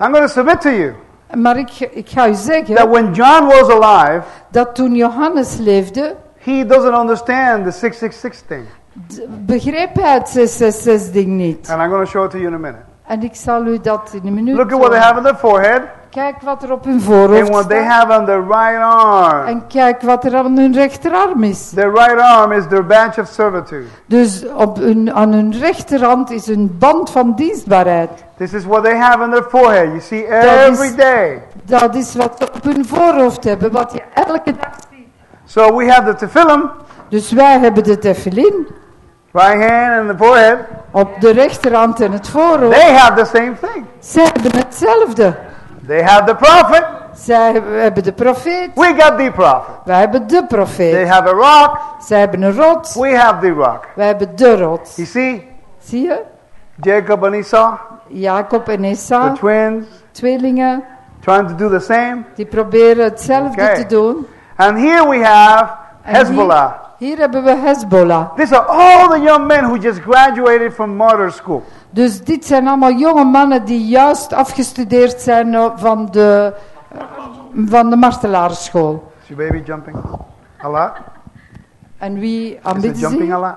I'm going to submit to you Maar ik, ik ga u that zeggen when John was alive, dat toen Johannes leefde, he doesn't understand the 666 thing. begreep hij het 666 ding niet. And I'm going to show it to you in a minute. En ik zal u dat in een minuut Look at what they have on their forehead Kijk wat er op hun and voorhoofd what they have on their right arm. En kijk wat er aan hun rechterarm is. Their right arm is their badge of servitude. Dus op hun, aan hun rechterhand is een band van dienstbaarheid. This is what they have on their forehead. You see is- every day. Dat is wat ze op hun voorhoofd hebben, wat je elke dag ziet. So we have the tefillin, Dus wij hebben de tefillin. Right hand and the forehead, op de rechterhand en het voorhoofd. they have the same thing. Zij hebben hetzelfde. They have the prophet, Zij hebben de profeet. we got the prophet. Wij hebben de They profeet. have a rock, Zij hebben een rots. we have the rock. Wij hebben de rots. You see, Zie je? Jacob and Esau, Jacob en the Esau, twins, tweelingen, trying to do the same. die proberen hetzelfde Oké. te doen. And here we have Hezbollah. Hier, hebben we Hezbollah. These are all the young men who just graduated from martyr school. Dus dit zijn allemaal jonge mannen die juist afgestudeerd zijn eh, van de, eh, van de martelaarsschool. Is your baby jumping a lot? En wie Is it aanbidden jumping ze? a lot?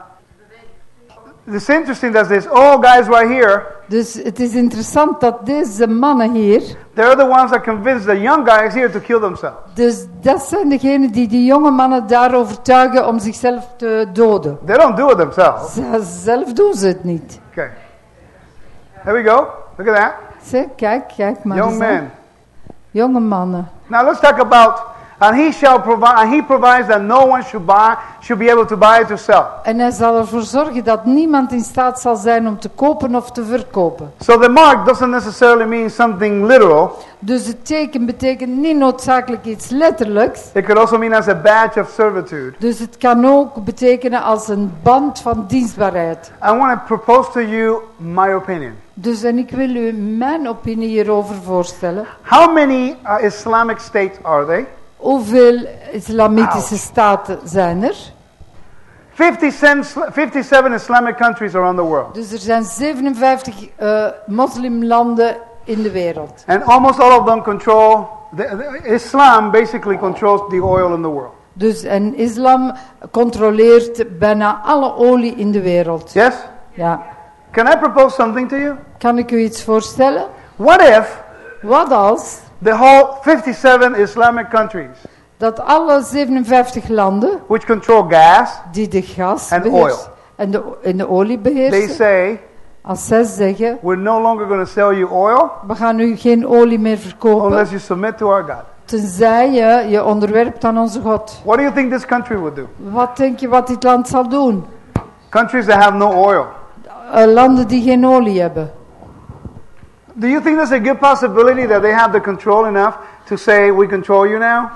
It's interesting that this all guys right here, Dus het is interessant dat deze mannen hier, they're the ones that convinced the young guys here to kill themselves. dus dat zijn degenen die die jonge mannen daar overtuigen om zichzelf te doden. They don't do it themselves. Ze- Zelf doen ze het niet. Okay. Here we go. Look at that. Zeg, kijk, kijk maar Young men. Jonge mannen. Now let's talk about and he shall provide and he provides that no one should buy should be able to buy it to sell. En hij zal ervoor zorgen dat niemand in staat zal zijn om te kopen of te verkopen. So the mark doesn't necessarily mean something literal. Dus het teken betekent niet noodzakelijk iets letterlijks. It could also mean as a badge of servitude. Dus het kan ook betekenen als een band van dienstbaarheid. I want to propose to you my opinion. Dus en ik wil u mijn opinie hierover voorstellen. How many uh, Islamic states are they? Hoeveel islamitische staten zijn er? 57, 57 Islamic countries around the world. Dus er zijn 57 eh, moslimlanden in de wereld. And almost all of them control, the, the- Islam basically controls the oil in the world. Dus en islam controleert bijna alle olie in de wereld. Yes? Ja. Can I propose something to you? Kan ik u iets voorstellen? What if Wat als the whole 57 Islamic countries, dat alle 57 landen which control gas, die de gas And beheersen oil. en de, en de olie they beheersen, say, als zij zeggen, we're no longer going to sell you oil we gaan u geen olie meer verkopen, unless you submit to our God. tenzij je je onderwerpt aan onze God. What do you think this country would do? Wat denk je wat dit land zal doen? Countries that have no oil. Eh, landen die geen olie hebben. Do you think there's a good possibility that they have the control enough to say, we control you now?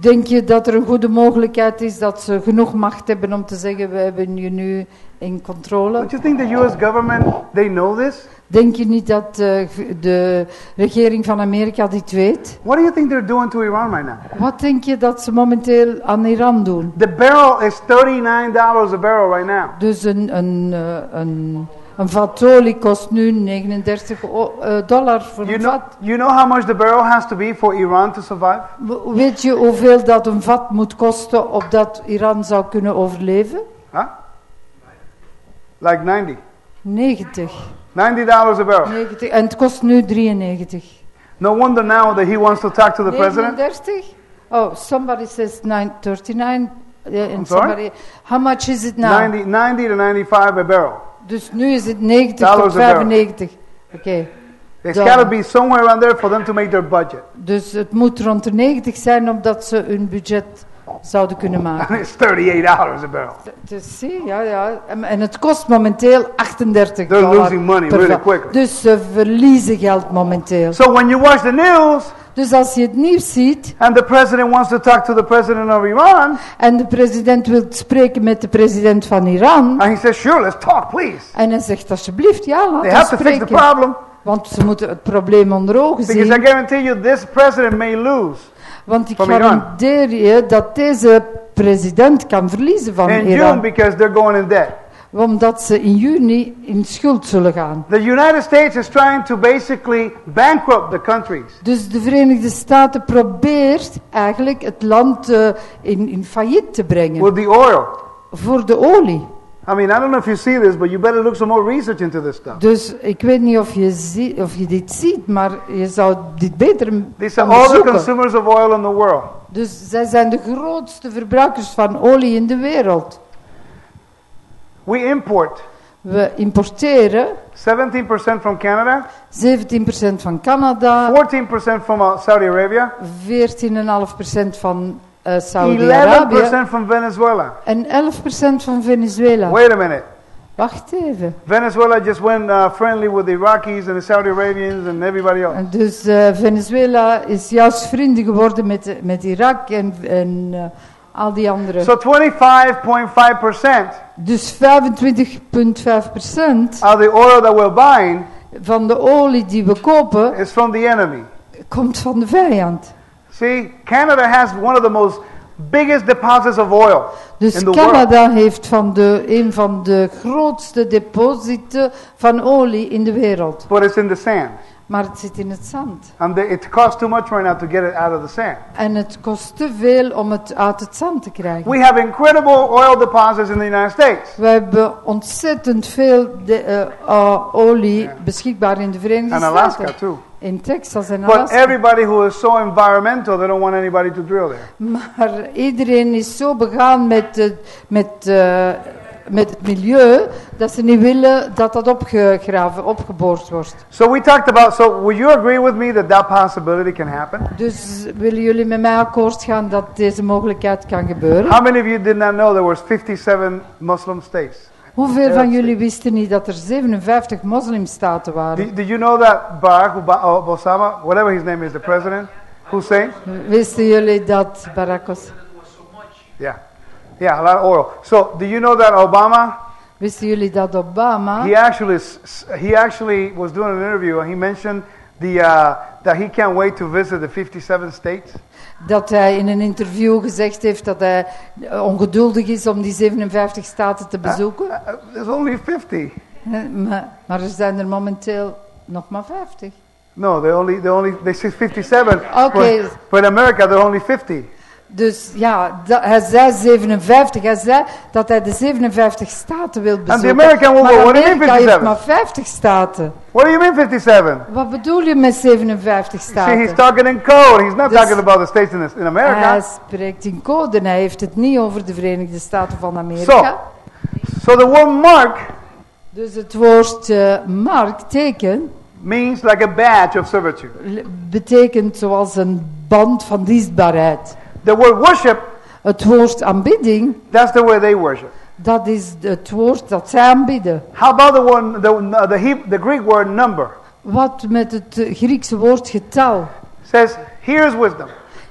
Denk je dat er een goede mogelijkheid is dat ze genoeg macht hebben om te zeggen, we hebben je nu in controle? Don't you think the U.S. government, they know this? Denk je niet dat eh, de regering van Amerika dit weet? What do you think they're doing to Iran right now? Wat denk je dat ze momenteel aan Iran doen? The barrel is $39 a barrel right now. Dus een, een, eh, een, een vat olie kost nu 39 o- eh, dollar voor You een know, vat. you know how much the barrel has to be for Iran to survive? Weet je hoeveel dat een vat moet kosten opdat Iran zou kunnen overleven? Huh? Like 90. 90. $90 a barrel. 90. En het kost nu 93. No wonder now that he wants to talk to the president. 39? Oh, somebody says 9, 39. Yeah, and sorry? somebody, how much is it now? 90, 90 to 95 a barrel. Dus nu is het 90 Dollars tot a barrel. 95. Oké. There's Done. got to be somewhere around there for them to make their budget. Dus het moet rond de 90 zijn omdat ze hun budget zouden kunnen maken. And it's $38 a barrel. Dus zie, ja, ja. En, het kost momenteel 38 They're dollar losing money really quickly. Dus ze verliezen geld momenteel. So when you watch the news Dus als je het nieuws ziet and the president wants to talk to the president of Iran, en de president wil spreken met de president van Iran and he says, sure, let's talk, please. en hij zegt alsjeblieft ja, laat They ons have to fix the spreken. problem. Want ze moeten het probleem onder ogen Because I zien. guarantee you this president may lose Want ik garandeer je dat deze president kan verliezen van in June Iran. because they're going in debt. Omdat ze in juni in schuld zullen gaan. The United States is trying to basically bankrupt the countries. Dus de Verenigde Staten probeert eigenlijk het land eh, in, in failliet te brengen. with the oil. Voor de olie. I mean, I don't know if you see this, but you better look some more research into this stuff. Dus ik weet niet of je, zie, of je dit ziet, maar je zou dit beter These are all the consumers of oil in the world. Dus zij zijn de grootste verbruikers van olie in de wereld. We import We importeren 17% from Canada, 17% van Canada, 14% from uh, Saudi Arabia, 14,5% van eh, Saudi-Arabië 11% from Venezuela. en 11% van Venezuela. Wait a minute. Wacht even. Venezuela just went uh, friendly with the Iraqis and the Saudi Arabians and everybody else. En Dus eh, Venezuela is juist vrienden geworden met, met Irak en, en eh, al die anderen. So 25.5% Dus 25,5% of the oil that we're buying van de olie die we kopen is from the enemy. komt van de vijand. See, Canada has one of the most biggest deposits of oil Dus in the world. Canada heeft van de, een van de grootste depositen van olie in de wereld. But it's in the sand. Maar het zit in het zand. And the, it costs too much right now to get it out of the sand. En het kost te veel om het uit het zand te krijgen. We have incredible oil deposits in the United States. We hebben ontzettend veel de, eh, eh, olie beschikbaar in de Verenigde And Alaska Staten. too. In Texas en But Alaska. everybody who is so environmental, they don't want anybody to drill there. Maar iedereen is zo begaan met, het- met, eh, met het milieu dat ze niet willen dat dat opgegraven, opgeboord wordt. So we talked about, so will you agree with me that that possibility can happen? Dus willen jullie met mij akkoord gaan dat deze mogelijkheid kan gebeuren? How many of you did not know there was 57 Muslim states? Hoeveel van jullie wisten niet dat er 57 moslimstaten waren? Did, did you know that Barack Oba- uh, Osama, whatever his name is, the president, Hussein? Wisten jullie dat Barack Os- Yeah. Yeah, a lot of oil. So do you know that Obama, Wisten jullie dat Obama, he actually, he actually was doing an interview and he mentioned the, uh, that he can't wait to visit the 57 states? dat hij in een interview gezegd heeft dat hij ongeduldig is om die 57 staten te bezoeken? Uh, uh, there's only 50. Eh, Maar, maar er zijn er momenteel nog maar 50. No, they only, they only, they say 57. Okay. But, but in America, there are only 50. Dus ja, dat, hij zei 57. Hij zei dat hij de 57 staten wil bezoeken. American will go, what do you mean heeft 57? maar 50 staten. What do you mean 57? Wat bedoel je met 57 See, he's staten? talking in code. He's not This- talking about the states in, in America. Hij spreekt in code en hij heeft het niet over de Verenigde Staten van Amerika. So, so the word mark Dus het woord eh, mark, teken, means like a badge of servitude. betekent zoals een band van dienstbaarheid. The word worship, Het woord aanbidding, that's the way they worship. dat is het woord dat zij aanbidden. How about the one, the, the, Heb- the Greek word number? Wat met het Griekse woord getal. Says, here's wisdom.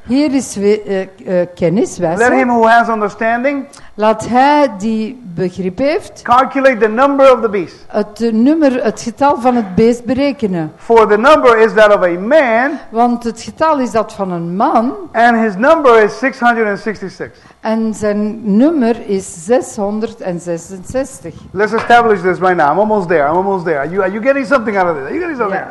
Hier is we, eh, eh, kennis, Let him who has understanding Laat hij die begrip heeft, calculate the number of the beast. het eh, nummer, het getal van het beest berekenen. For the number is that of a man, Want het getal is dat van een man and his number is 666. en zijn nummer is 666. Let's establish this right now. I'm almost there. I'm almost there. Are you, are you getting something out of this? Are you getting something? Ja.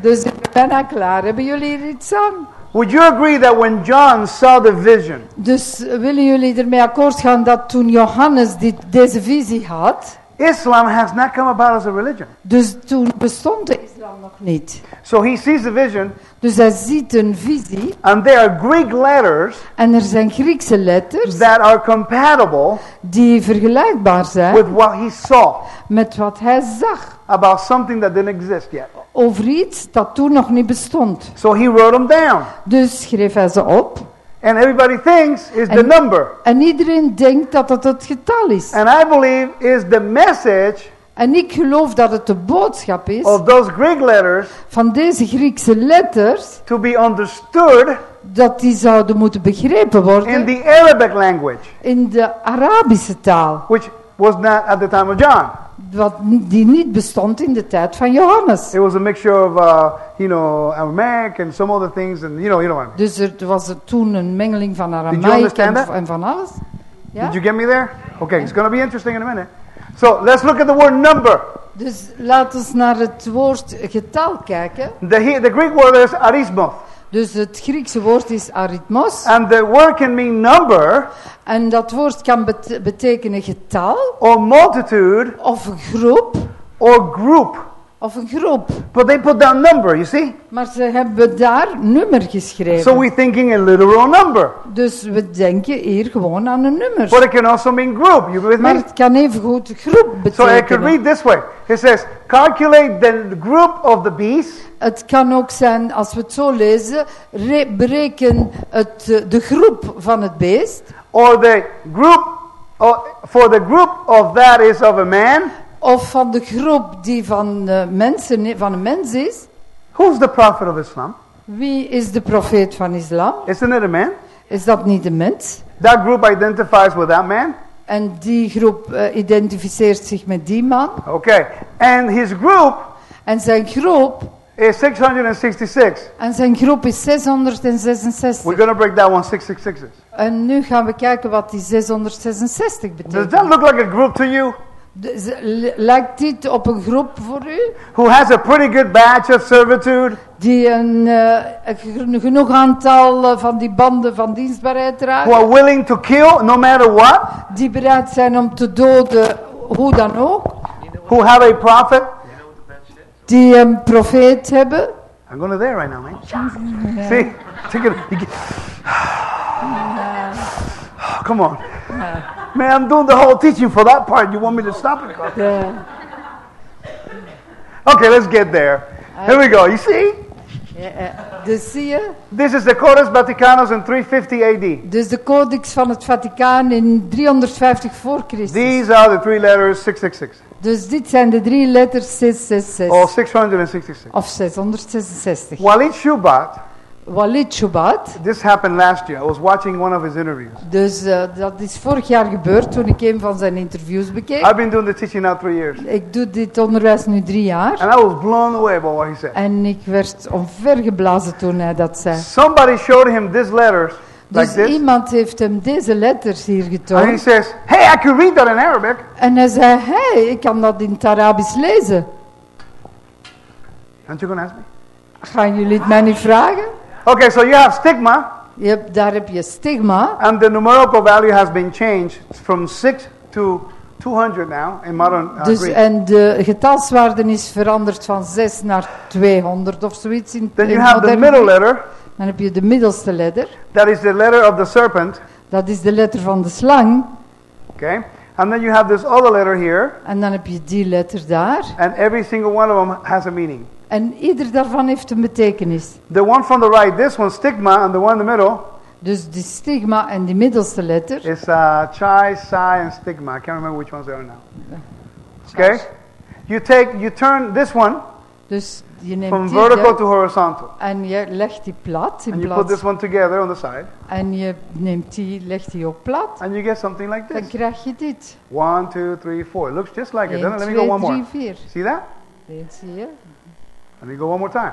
Dus ik ben bijna klaar. Hebben jullie er iets aan? Would you agree that when John saw the vision, Dus willen jullie ermee akkoord gaan dat toen Johannes dit, deze visie had, Islam has not come about as a religion? dus toen bestond de islam nog niet. So he sees the vision, Dus hij ziet een visie and there are Greek letters en er zijn Griekse letters that are compatible die vergelijkbaar zijn with what he saw met wat hij zag about something that didn't exist yet. over iets dat toen nog niet bestond. So he wrote them down. Dus schreef hij ze op And everybody thinks is the En- number. en iedereen denkt dat het het getal is. And I believe is the message En ik geloof dat het de boodschap is of those Greek letters van deze Griekse letters to be understood dat die zouden moeten begrepen in worden the Arabic language, in de Arabische taal, which was not at the time of John. Wat, die niet bestond in de tijd van Johannes. It was a mixture of, uh, you know, Aramaic and some other things, and you know, you know what I mean. Dus er was er toen een mengeling van understand en, van alles. Ja? Did you get me there? Okay, it's going to be interesting in a minute. So let's look at the word number. Dus laten we naar het woord getal kijken. The, he- the Greek word is arismos, Dus het Griekse woord is arithmos. and the word can mean number En dat woord kan bet- betekenen getal, or multitude of groep, or group. Of een groep. But they put down number, you see? Maar ze hebben daar nummer geschreven. So we're thinking a literal number. Dus we denken hier gewoon aan een nummer. But it can also mean group. You with Maar me? het kan even goed groep So I could betekenen. read this way. It says, calculate the group of the beast Het kan ook zijn, als we het zo lezen, re- bereken het, eh, de groep van het beest. or the group, or for the group of that is of a man, of van de groep die van, eh, mensen, van een mens is. Who's the prophet of Islam? Wie is de profeet van islam? Isn't it a man? Is dat niet een mens? That group identifies with that man. En die groep eh, identificeert zich met die man. Okay. And his group En zijn groep, is 666. en zijn groep is 666. We're to break that one 666 is. En nu gaan we kijken wat die 666 Does betekent. that look like a group to you? Li- lijkt dit op een groep voor u? Who has a pretty good badge of servitude? Die een, eh, een geno- genoeg aantal eh, van die banden van dienstbaarheid Who are dragen? willing to kill no matter what? Die bereid zijn om te doden, hoe dan ook? Who have a prophet? Die een profeet hebben? I'm going to there right now, man. See? Take it. get- Come on. Man, I'm doing the whole teaching for that part. You want me to stop it? Ja. Okay, let's get there. Here we go. You see? Ja. Dus zie je? This is the Codex Vaticanus in 350 AD. Dus de codex van het Vaticaan in 350 voor Christus. These are the three letters 666 Dus dit zijn de drie letters 666 or 666. of 666. Walid Shubat, Walid Shubat. this happened last year. I was watching one of his interviews. Dus eh, dat is vorig jaar gebeurd toen ik een van zijn interviews bekeek. I've been doing the teaching now three years. Ik doe dit onderwijs nu drie jaar. And I was blown away by what he said. En ik werd omvergeblazen toen hij dat zei. Somebody showed him these letters like Dus this. iemand heeft hem deze letters hier And he getoond. says, Hey, I can read that in Arabic. En hij zei, hey, ik kan dat in het Arabisch lezen. Aren't you going to ask me? Gaan jullie het mij niet vragen? Okay, so you have stigma, Je hebt, daar heb je stigma. and the numerical value has been changed from 6 to 200 now in modern uh, Dus, Greek. en de getalswaarde is veranderd van 6 naar 200 of zoiets. In, Then in you have the middle letter, Dan heb je de middelste letter. that is the letter of the serpent. Dat is de letter van de slang. Okay? And then you have this other letter here, En dan heb je die letter daar. and every single one of them has a meaning. En ieder daarvan heeft een betekenis. The one from the right, this one, stigma, and the one in the middle Dus die stigma en die middelste letter. is uh, chai, psi, and stigma. I can't remember which ones they are now. Okay? You take, you turn this one Dus je neemt from vertical to horizontal. en je legt die plat in And you put this one together on the side, En je neemt die, legt die ook plat. and you get something like Dan this. krijg je dit. One, two, three, four. It looks just like it, 1, doesn't it? Let me 2, go one 3, more. 4. See that? Zie je? Let me go one more time.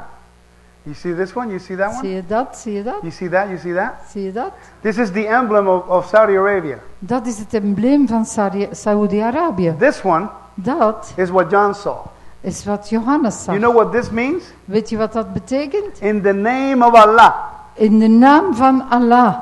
You see this one? You see that Zie one? je dat? Zie je dat? You see that? You see that? Zie je dat? This is the emblem of, of Saudi Arabia. Dat is het embleem van Saudi- Saoedi-Arabië. This one Dat is what John saw. is wat Johannes zag. You know what this means? Weet je wat dat betekent? In the name of Allah. In de naam van Allah.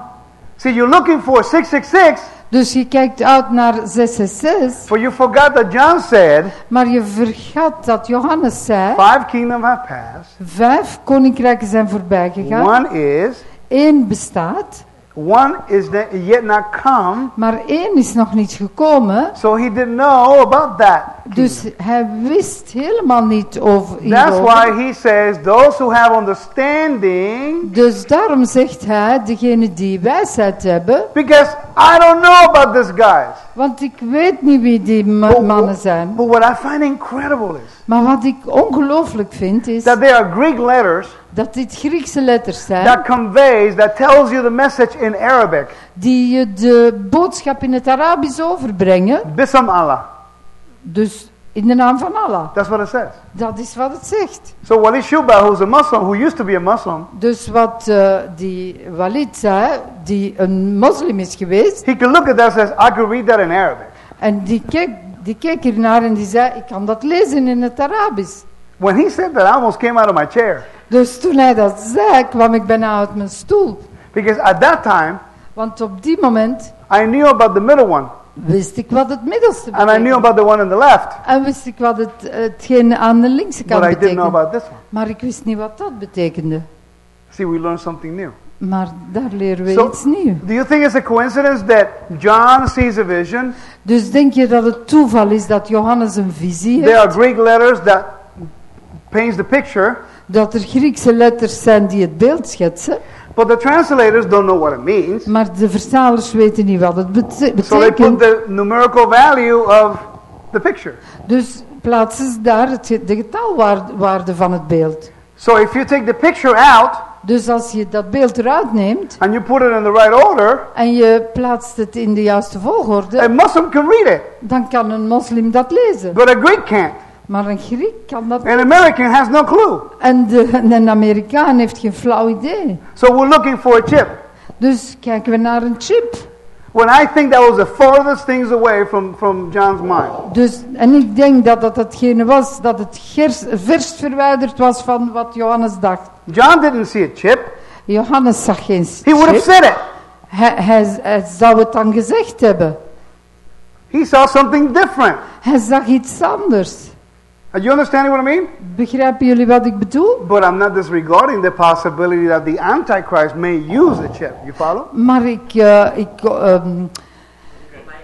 See, you're looking for 666, Dus je kijkt uit naar 666, but you forgot that John said, maar je vergat dat Johannes zei, five kingdoms have passed. vijf koninkrijken zijn voorbij gegaan. One is, Eén bestaat, one is yet not come. maar één is nog niet gekomen. So he didn't know about that. Dus hij wist helemaal niet over That's hierover. why he says, those who have understanding, Dus daarom zegt hij, degene die wijsheid hebben, because I don't know about these guys. want ik weet niet wie die mannen zijn. But what I find incredible is Maar wat ik ongelooflijk vind is that there are Greek letters dat dit Griekse letters zijn that conveys, that tells you the message in Arabic. die je de boodschap in het Arabisch overbrengen. Bism Allah. Dus in de naam van Allah. That's what it says. Dat is wat het zegt. So Walid Shuba, who's a Muslim, who used to be a Muslim, Dus wat eh, die Walid zei, die een moslim is geweest, he could look at that and says, I could read that in Arabic. en die keek, die keek ernaar en die zei, ik kan dat lezen in het Arabisch. When he said that, I almost came out of my chair. Dus toen hij dat zei, kwam ik bijna uit mijn stoel. Because at that time, Want op die moment I knew about the middle one, wist ik wat het middelste and I knew about the one on the left, En wist ik wat het, hetgeen aan de linkse but kant I didn't know about this one. Maar ik wist niet wat dat betekende. See, we learned something new. Maar daar leren we So- iets nieuws. Do you think it's a coincidence that John sees a vision? Dus denk je dat het toeval is dat Johannes een visie There are heeft? Greek letters that paints the picture, Dat er Griekse letters zijn die het beeld schetsen? but the translators don't know what it means. Maar de vertalers weten niet wat het bete- So they put betekent. the numerical value of the picture. Dus plaatsen ze daar het, de getalwaarde van het beeld. So if you take the picture out Dus als je dat beeld eruit neemt and you put it in the right order, en je plaatst het in de juiste a volgorde, Muslim can read it, dan kan een moslim dat lezen. but a Greek can't. Maar een Griek kan dat An niet. American has no clue. En de, een Amerikaan heeft geen flauw idee. So we're looking for a chip. Dus kijken we naar een chip. When I think that was the farthest things away from, from John's mind. Dus, en ik denk dat dat hetgene was, dat het gers, verst verwijderd was van wat Johannes dacht. John didn't see a chip. Johannes zag geen He would have chip. said it. Hij, hij, hij zou het dan gezegd hebben. He saw something different. Hij zag iets anders. Are you understanding what I mean? Begrijpen jullie wat ik bedoel? But I'm not disregarding the possibility that the Antichrist may use the chip. You follow? Maar ik, eh, ik, ehm,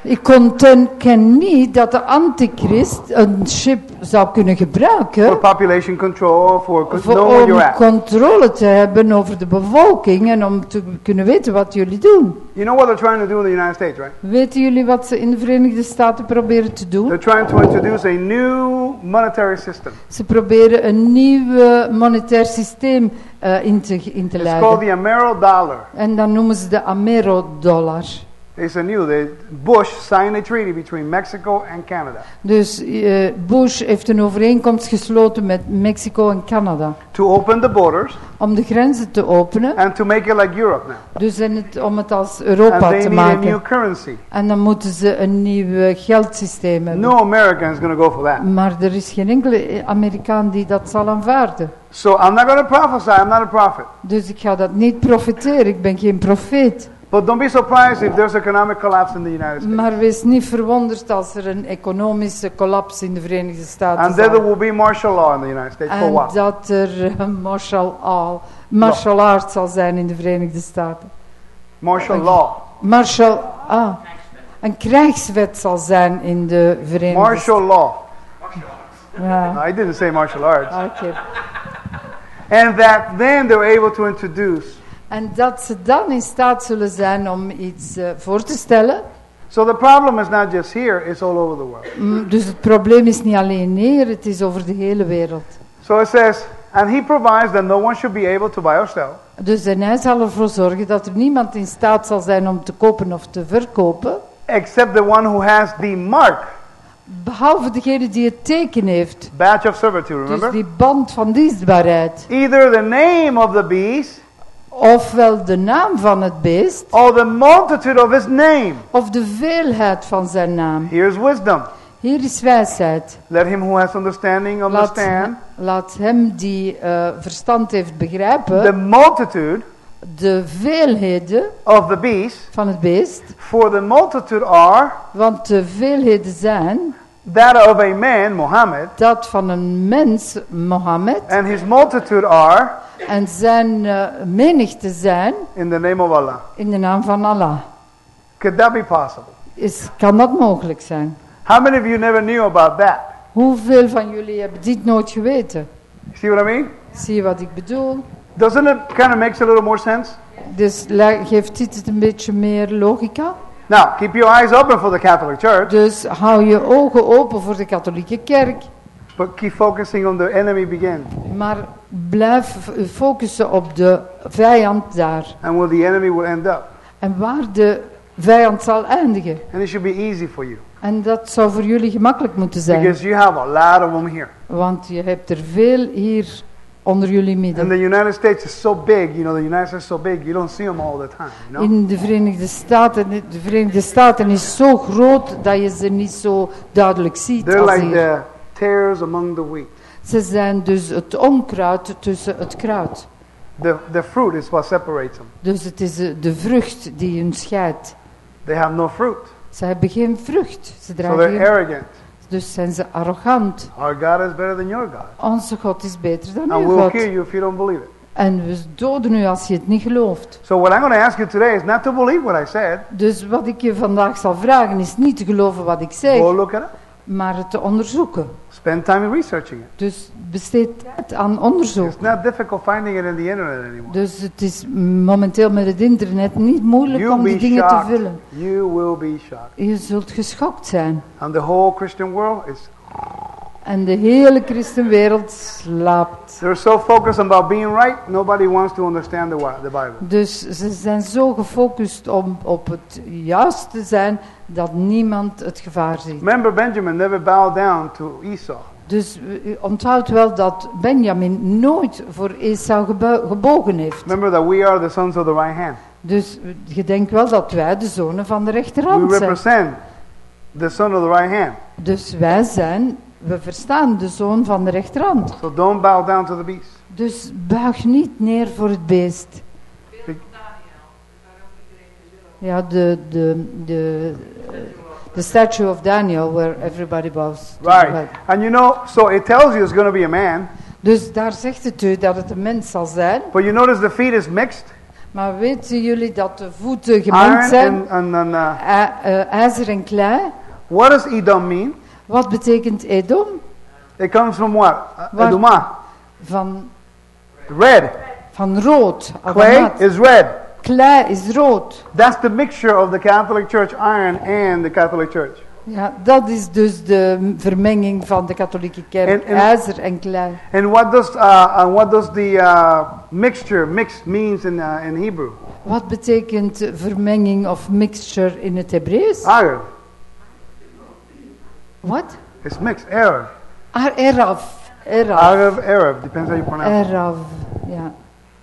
ik ontken niet dat de antichrist een chip zou kunnen For gebruiken population control, for voor, om controle te hebben over de bevolking en om te kunnen weten wat jullie doen. You know what they're trying to do in the United States, right? Weten jullie wat ze in de Verenigde Staten proberen te doen? They're trying to introduce a new monetary system. Ze proberen een nieuw monetair systeem eh, in, te, in te It's called the Amero dollar. En dan noemen ze de Amero-dollar. It's a new. They, Bush signed a treaty between Mexico and Canada Dus eh, Bush heeft een overeenkomst gesloten met Mexico en Canada. to open the borders Om de grenzen te openen. and to make it like Europe now. Dus en het, om het als And Europa they te need a new maken. currency. En dan moeten ze een nieuw eh, geldsysteem hebben. No American is going to go for that. Maar er is geen enkele Amerikaan die dat zal aanvaarden. So I'm not going to prophesy. I'm not a prophet. Dus ik ga dat niet profiteren. Ik ben geen profeet. But don't be surprised if there's economic collapse in the United States. Maar wees niet verwonderd als er een economische collapse in de Verenigde Staten And there will be martial law in the United States for a En dat er eh, martial, law, martial art zal zijn in de Verenigde Staten. Martial law. Martial, ah, een krijgswet zal zijn in de Verenigde Martial law. Staten. Ja, No, I didn't say martial arts. oké. And that then they're able to introduce. En dat ze dan in staat zullen zijn om iets eh, voor te stellen. So the problem is not just here, it's all over the world. Mm, Dus het probleem is niet alleen hier, het is over de hele wereld. So it says, and he provides that no one should be able to buy or sell Dus en hij zal ervoor zorgen dat er niemand in staat zal zijn om te kopen of te verkopen. except the one who has the mark, Behalve degene die het teken heeft. badge of servitude, Dus remember? die band van dienstbaarheid. Either the name of the beast Ofwel de naam van het beest. or the multitude of his name. Of de veelheid van zijn naam. Here's wisdom. Hier is wijsheid. Let him who has understanding Laat, understand. laat hem die eh, verstand heeft begrijpen. The multitude de veelheden of the beast, van het beest. for the multitude are Want de veelheden zijn that of a man, Muhammad, dat van een mens, Mohammed. and his multitude are En zijn eh, menigte zijn in the name of Allah. in de naam van Allah. Could that be possible? Is, kan dat mogelijk zijn? How many of you never knew about that? Hoeveel van jullie hebben dit nooit geweten? See what I mean? Zie je wat ik bedoel? Doesn't it kind of makes a little more sense? Dus geeft dit het een beetje meer logica? Now, keep your eyes open for the Catholic Church, Dus hou je ogen open voor de katholieke kerk. but keep focusing on the enemy begin. Maar blijf focussen op de vijand daar. And where the enemy will end up. En waar de vijand zal eindigen. And it should be easy for you. En dat zou voor jullie gemakkelijk moeten zijn. Because you have a lot of them here. Want je hebt er veel hier onder jullie And midden. the United States is so big, you know, the United States is so big, you don't see them all the time, you know? In de Verenigde Staten, de Verenigde Staten is zo groot dat je ze niet zo duidelijk ziet They're als like hier. the tares among the wheat. Ze zijn dus het onkruid tussen het kruid. The, the fruit is what separates them. Dus het is eh, de vrucht die hun scheidt. They have no fruit. Ze hebben geen vrucht. Ze So dragen they're geen- arrogant. Dus zijn ze arrogant. Our God is better than your God. Onze God is beter dan And uw we'll God. kill you if you don't believe it. En we doden u als je het niet gelooft. So what I'm going to ask you today is not to believe what I said. Dus wat ik je vandaag zal vragen is niet te geloven wat ik zeg. Go look it up. Maar het te onderzoeken. Spend time in researching it. Dus besteed tijd aan onderzoek. It's not difficult finding it in the internet anymore. Dus het is momenteel met het internet niet moeilijk You'll om die dingen te shocked. vullen. You will be shocked. Je zult geschokt zijn. And the whole Christian world is En de hele christenwereld slaapt. they're so focused about being right, nobody wants to understand the, the Bible. Dus ze zijn zo gefocust om op het juist te zijn dat niemand het gevaar ziet. Remember Benjamin never bowed down to Esau. Dus u onthoudt wel dat Benjamin nooit voor Esau gebo- gebogen heeft. Remember that we are the sons of the right hand. Dus je denkt wel dat wij de zonen van de We rechterhand zijn. represent the son of the right hand. Dus wij zijn, we verstaan de zoon van de rechterhand. So don't bow down to the beast. Dus buig niet neer voor het beest. Ja, de, de, de, the statue of Daniel where everybody bows. Right. And you know, so it tells you it's going to be a man. Dus daar zegt het u dat het een mens zal zijn. But you notice the feet is mixed. Maar weten jullie dat de voeten gemengd zijn? and, and, and uh, eh, ijzer en klei. what does Edom mean? Wat betekent Edom? It comes from what? Uh, What? Edoma. Van, Red. van rood. Clay is red. Klei is rood. That's the mixture of the Catholic Church iron and the Catholic Church. Ja, dat is dus de vermenging van de katholieke kerk. En- ijzer en klei. And what does uh, and what does the uh, mixture mixed means in uh, in Hebrew? Wat betekent vermenging of mixture in het Hebreeuws? Arab. Wat? It's mixed. Arab. Ah, eraf. Eraf. Arab. Arab. Depends how you pronounce it. Eraf. Ja.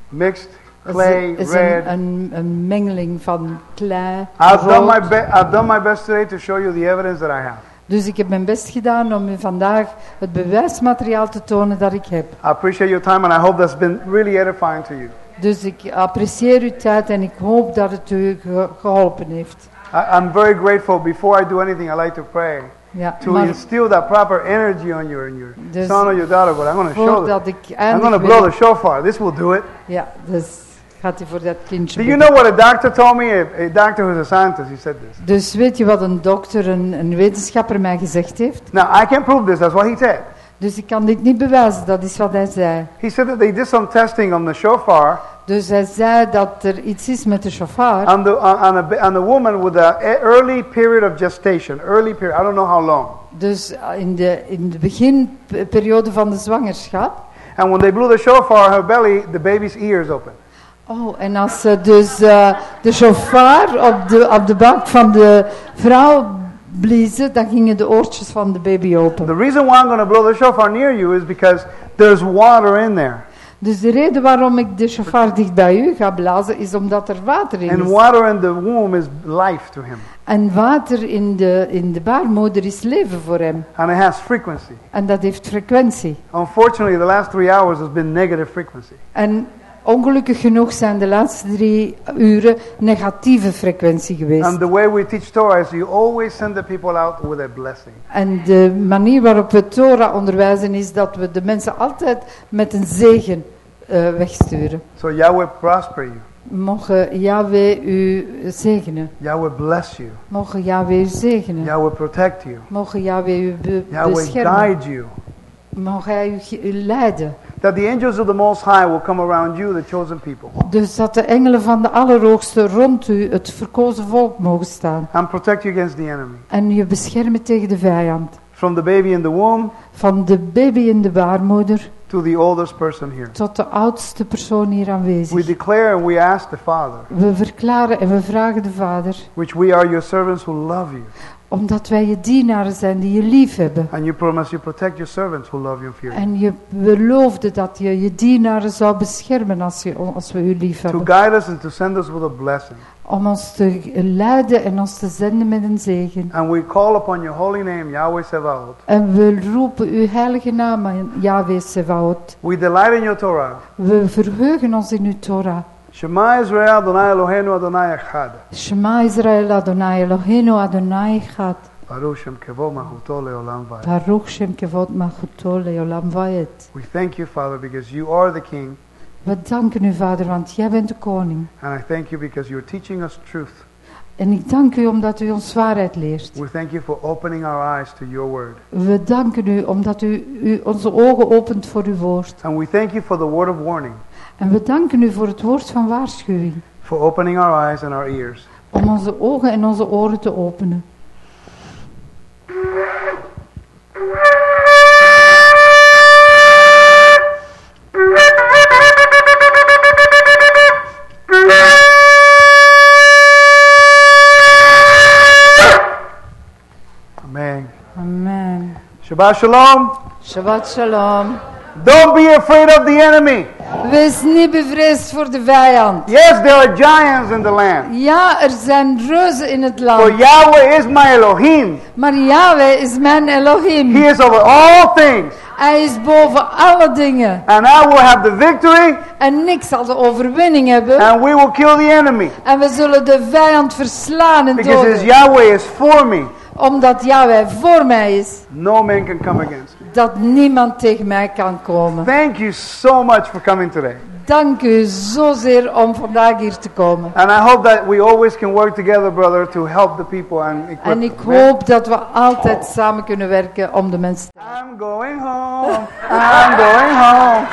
Mixed. Clay. is, is red. een, een, een mengeling van klei, I've done my rood. I've done my best today to show you the evidence that I have. Dus ik heb mijn best gedaan om u vandaag het bewijsmateriaal te tonen dat ik heb. I appreciate your time and I hope that's been really edifying to you. Dus ik apprecieer uw tijd en ik hoop dat het u ge- geholpen heeft. I, I'm very grateful. Before I do anything, I like to pray Ja, to instill that proper energy on you and your Dus son or your daughter. But I'm going to show them. I'm going to blow the shofar. This will do it. Ja, dus gaat hij voor dat kindje Do you know what a doctor told me? A, a doctor who's a scientist, he said this. Dus weet je wat een dokter, een, een wetenschapper mij gezegd heeft? Now, I can't prove this. That's what he said. Dus ik kan dit niet bewijzen, dat is wat hij zei. He said that they did some testing on the shofar Dus hij zei dat er iets is met de chauffeur. on, the, on, on, a, on a woman with an early period of gestation. Early period. I don't know how long. Dus eh, in de, in de beginperiode van de zwangerschap. And when they blew the shofar, her belly, the baby's ears open. Oh, en als ze dus eh, de chauffeur op de, op de buik van de vrouw bliezen, dan gingen de oortjes van de baby open. The reason why I'm going to blow the shofar near you is because there's water in there. Dus de reden waarom ik de chauffeur dicht bij u ga blazen, is omdat er water in And is. water in the womb is life to him. En water in de, in de baarmoeder is leven voor hem. And it has frequency. En dat heeft frequentie. Unfortunately, the last three hours has been negative frequency. En ongelukkig genoeg zijn de laatste drie uren negatieve frequentie geweest. And the way we teach Torah is you always send the people out with a blessing. En de manier waarop we Torah onderwijzen is dat we de mensen altijd met een zegen eh, wegsturen. So Yahweh prosper you. Mogen Yahweh u zegenen. Yahweh bless you. Mogen Yahweh u zegenen. Yahweh protect you. Mogen Yahweh u be- Yahweh beschermen. guide you. Mogen hij u leiden. That the angels of the Most High will come around you, the chosen people, Dus dat de engelen van de Allerhoogste rond u, het verkozen volk, mogen staan. and protect you against the enemy. En je beschermen tegen de vijand. From the baby in the womb Van de baby in de baarmoeder to the oldest person here. tot de oudste persoon hier We aanwezig. declare and we ask the Father, We verklaren en we vragen de Vader, which we are your servants who love you. Omdat wij je dienaren zijn die je lief hebben. And you promise you protect your servants who love you and fear you. En je beloofde dat je je dienaren zou beschermen als, je, als we u lief To hebben. guide us and to send us with a blessing. Om ons te leiden en ons te zenden met een zegen. And we call upon your holy name, Yahweh Sevaot. En we roepen uw heilige naam Yahweh Sevaot. We delight in your Torah. We verheugen ons in uw Torah. Shema Israel, Adonai Eloheinu, Adonai Echad. Shema Israël Adonai Eloheinu Adonai Echad. Baruch Shem Kevo Mahuto Leolam Vayed. Baruch Shem Kevod Machuto Leolam Vayet. We thank you, Father, because you are the King. We danken u, Vader, want jij bent de koning. And I thank you because you're teaching us truth. En ik dank u omdat u ons waarheid leert. We thank you for opening our eyes to your word. We danken u omdat u, u onze ogen opent voor uw woord. And we thank you for the word of warning, En we danken u voor het woord van waarschuwing. for opening our eyes and our ears. Om onze ogen en onze oren te openen. Shabbat shalom. Shabbat shalom. Don't be afraid of the enemy. Wees niet bevreesd voor de vijand. Yes, there are giants in the land. Ja, er zijn reuzen in het For. Yahweh is my Elohim. Maar Yahweh is mijn Elohim. He is over all things. Hij is boven alle dingen. And I will have the victory En niks zal de overwinning hebben. and we will kill the enemy. En we zullen de vijand verslaan en Because doden. Yahweh is for me. Omdat Yahweh voor mij is. No man can come against me. Dat niemand tegen mij kan komen. Thank you so much for coming today. Dank u zozeer om vandaag hier te komen. And I hope that we always can work together, brother, to help the people and equip En ik hoop dat we altijd samen kunnen werken om de mensen te I'm going home. I'm going home.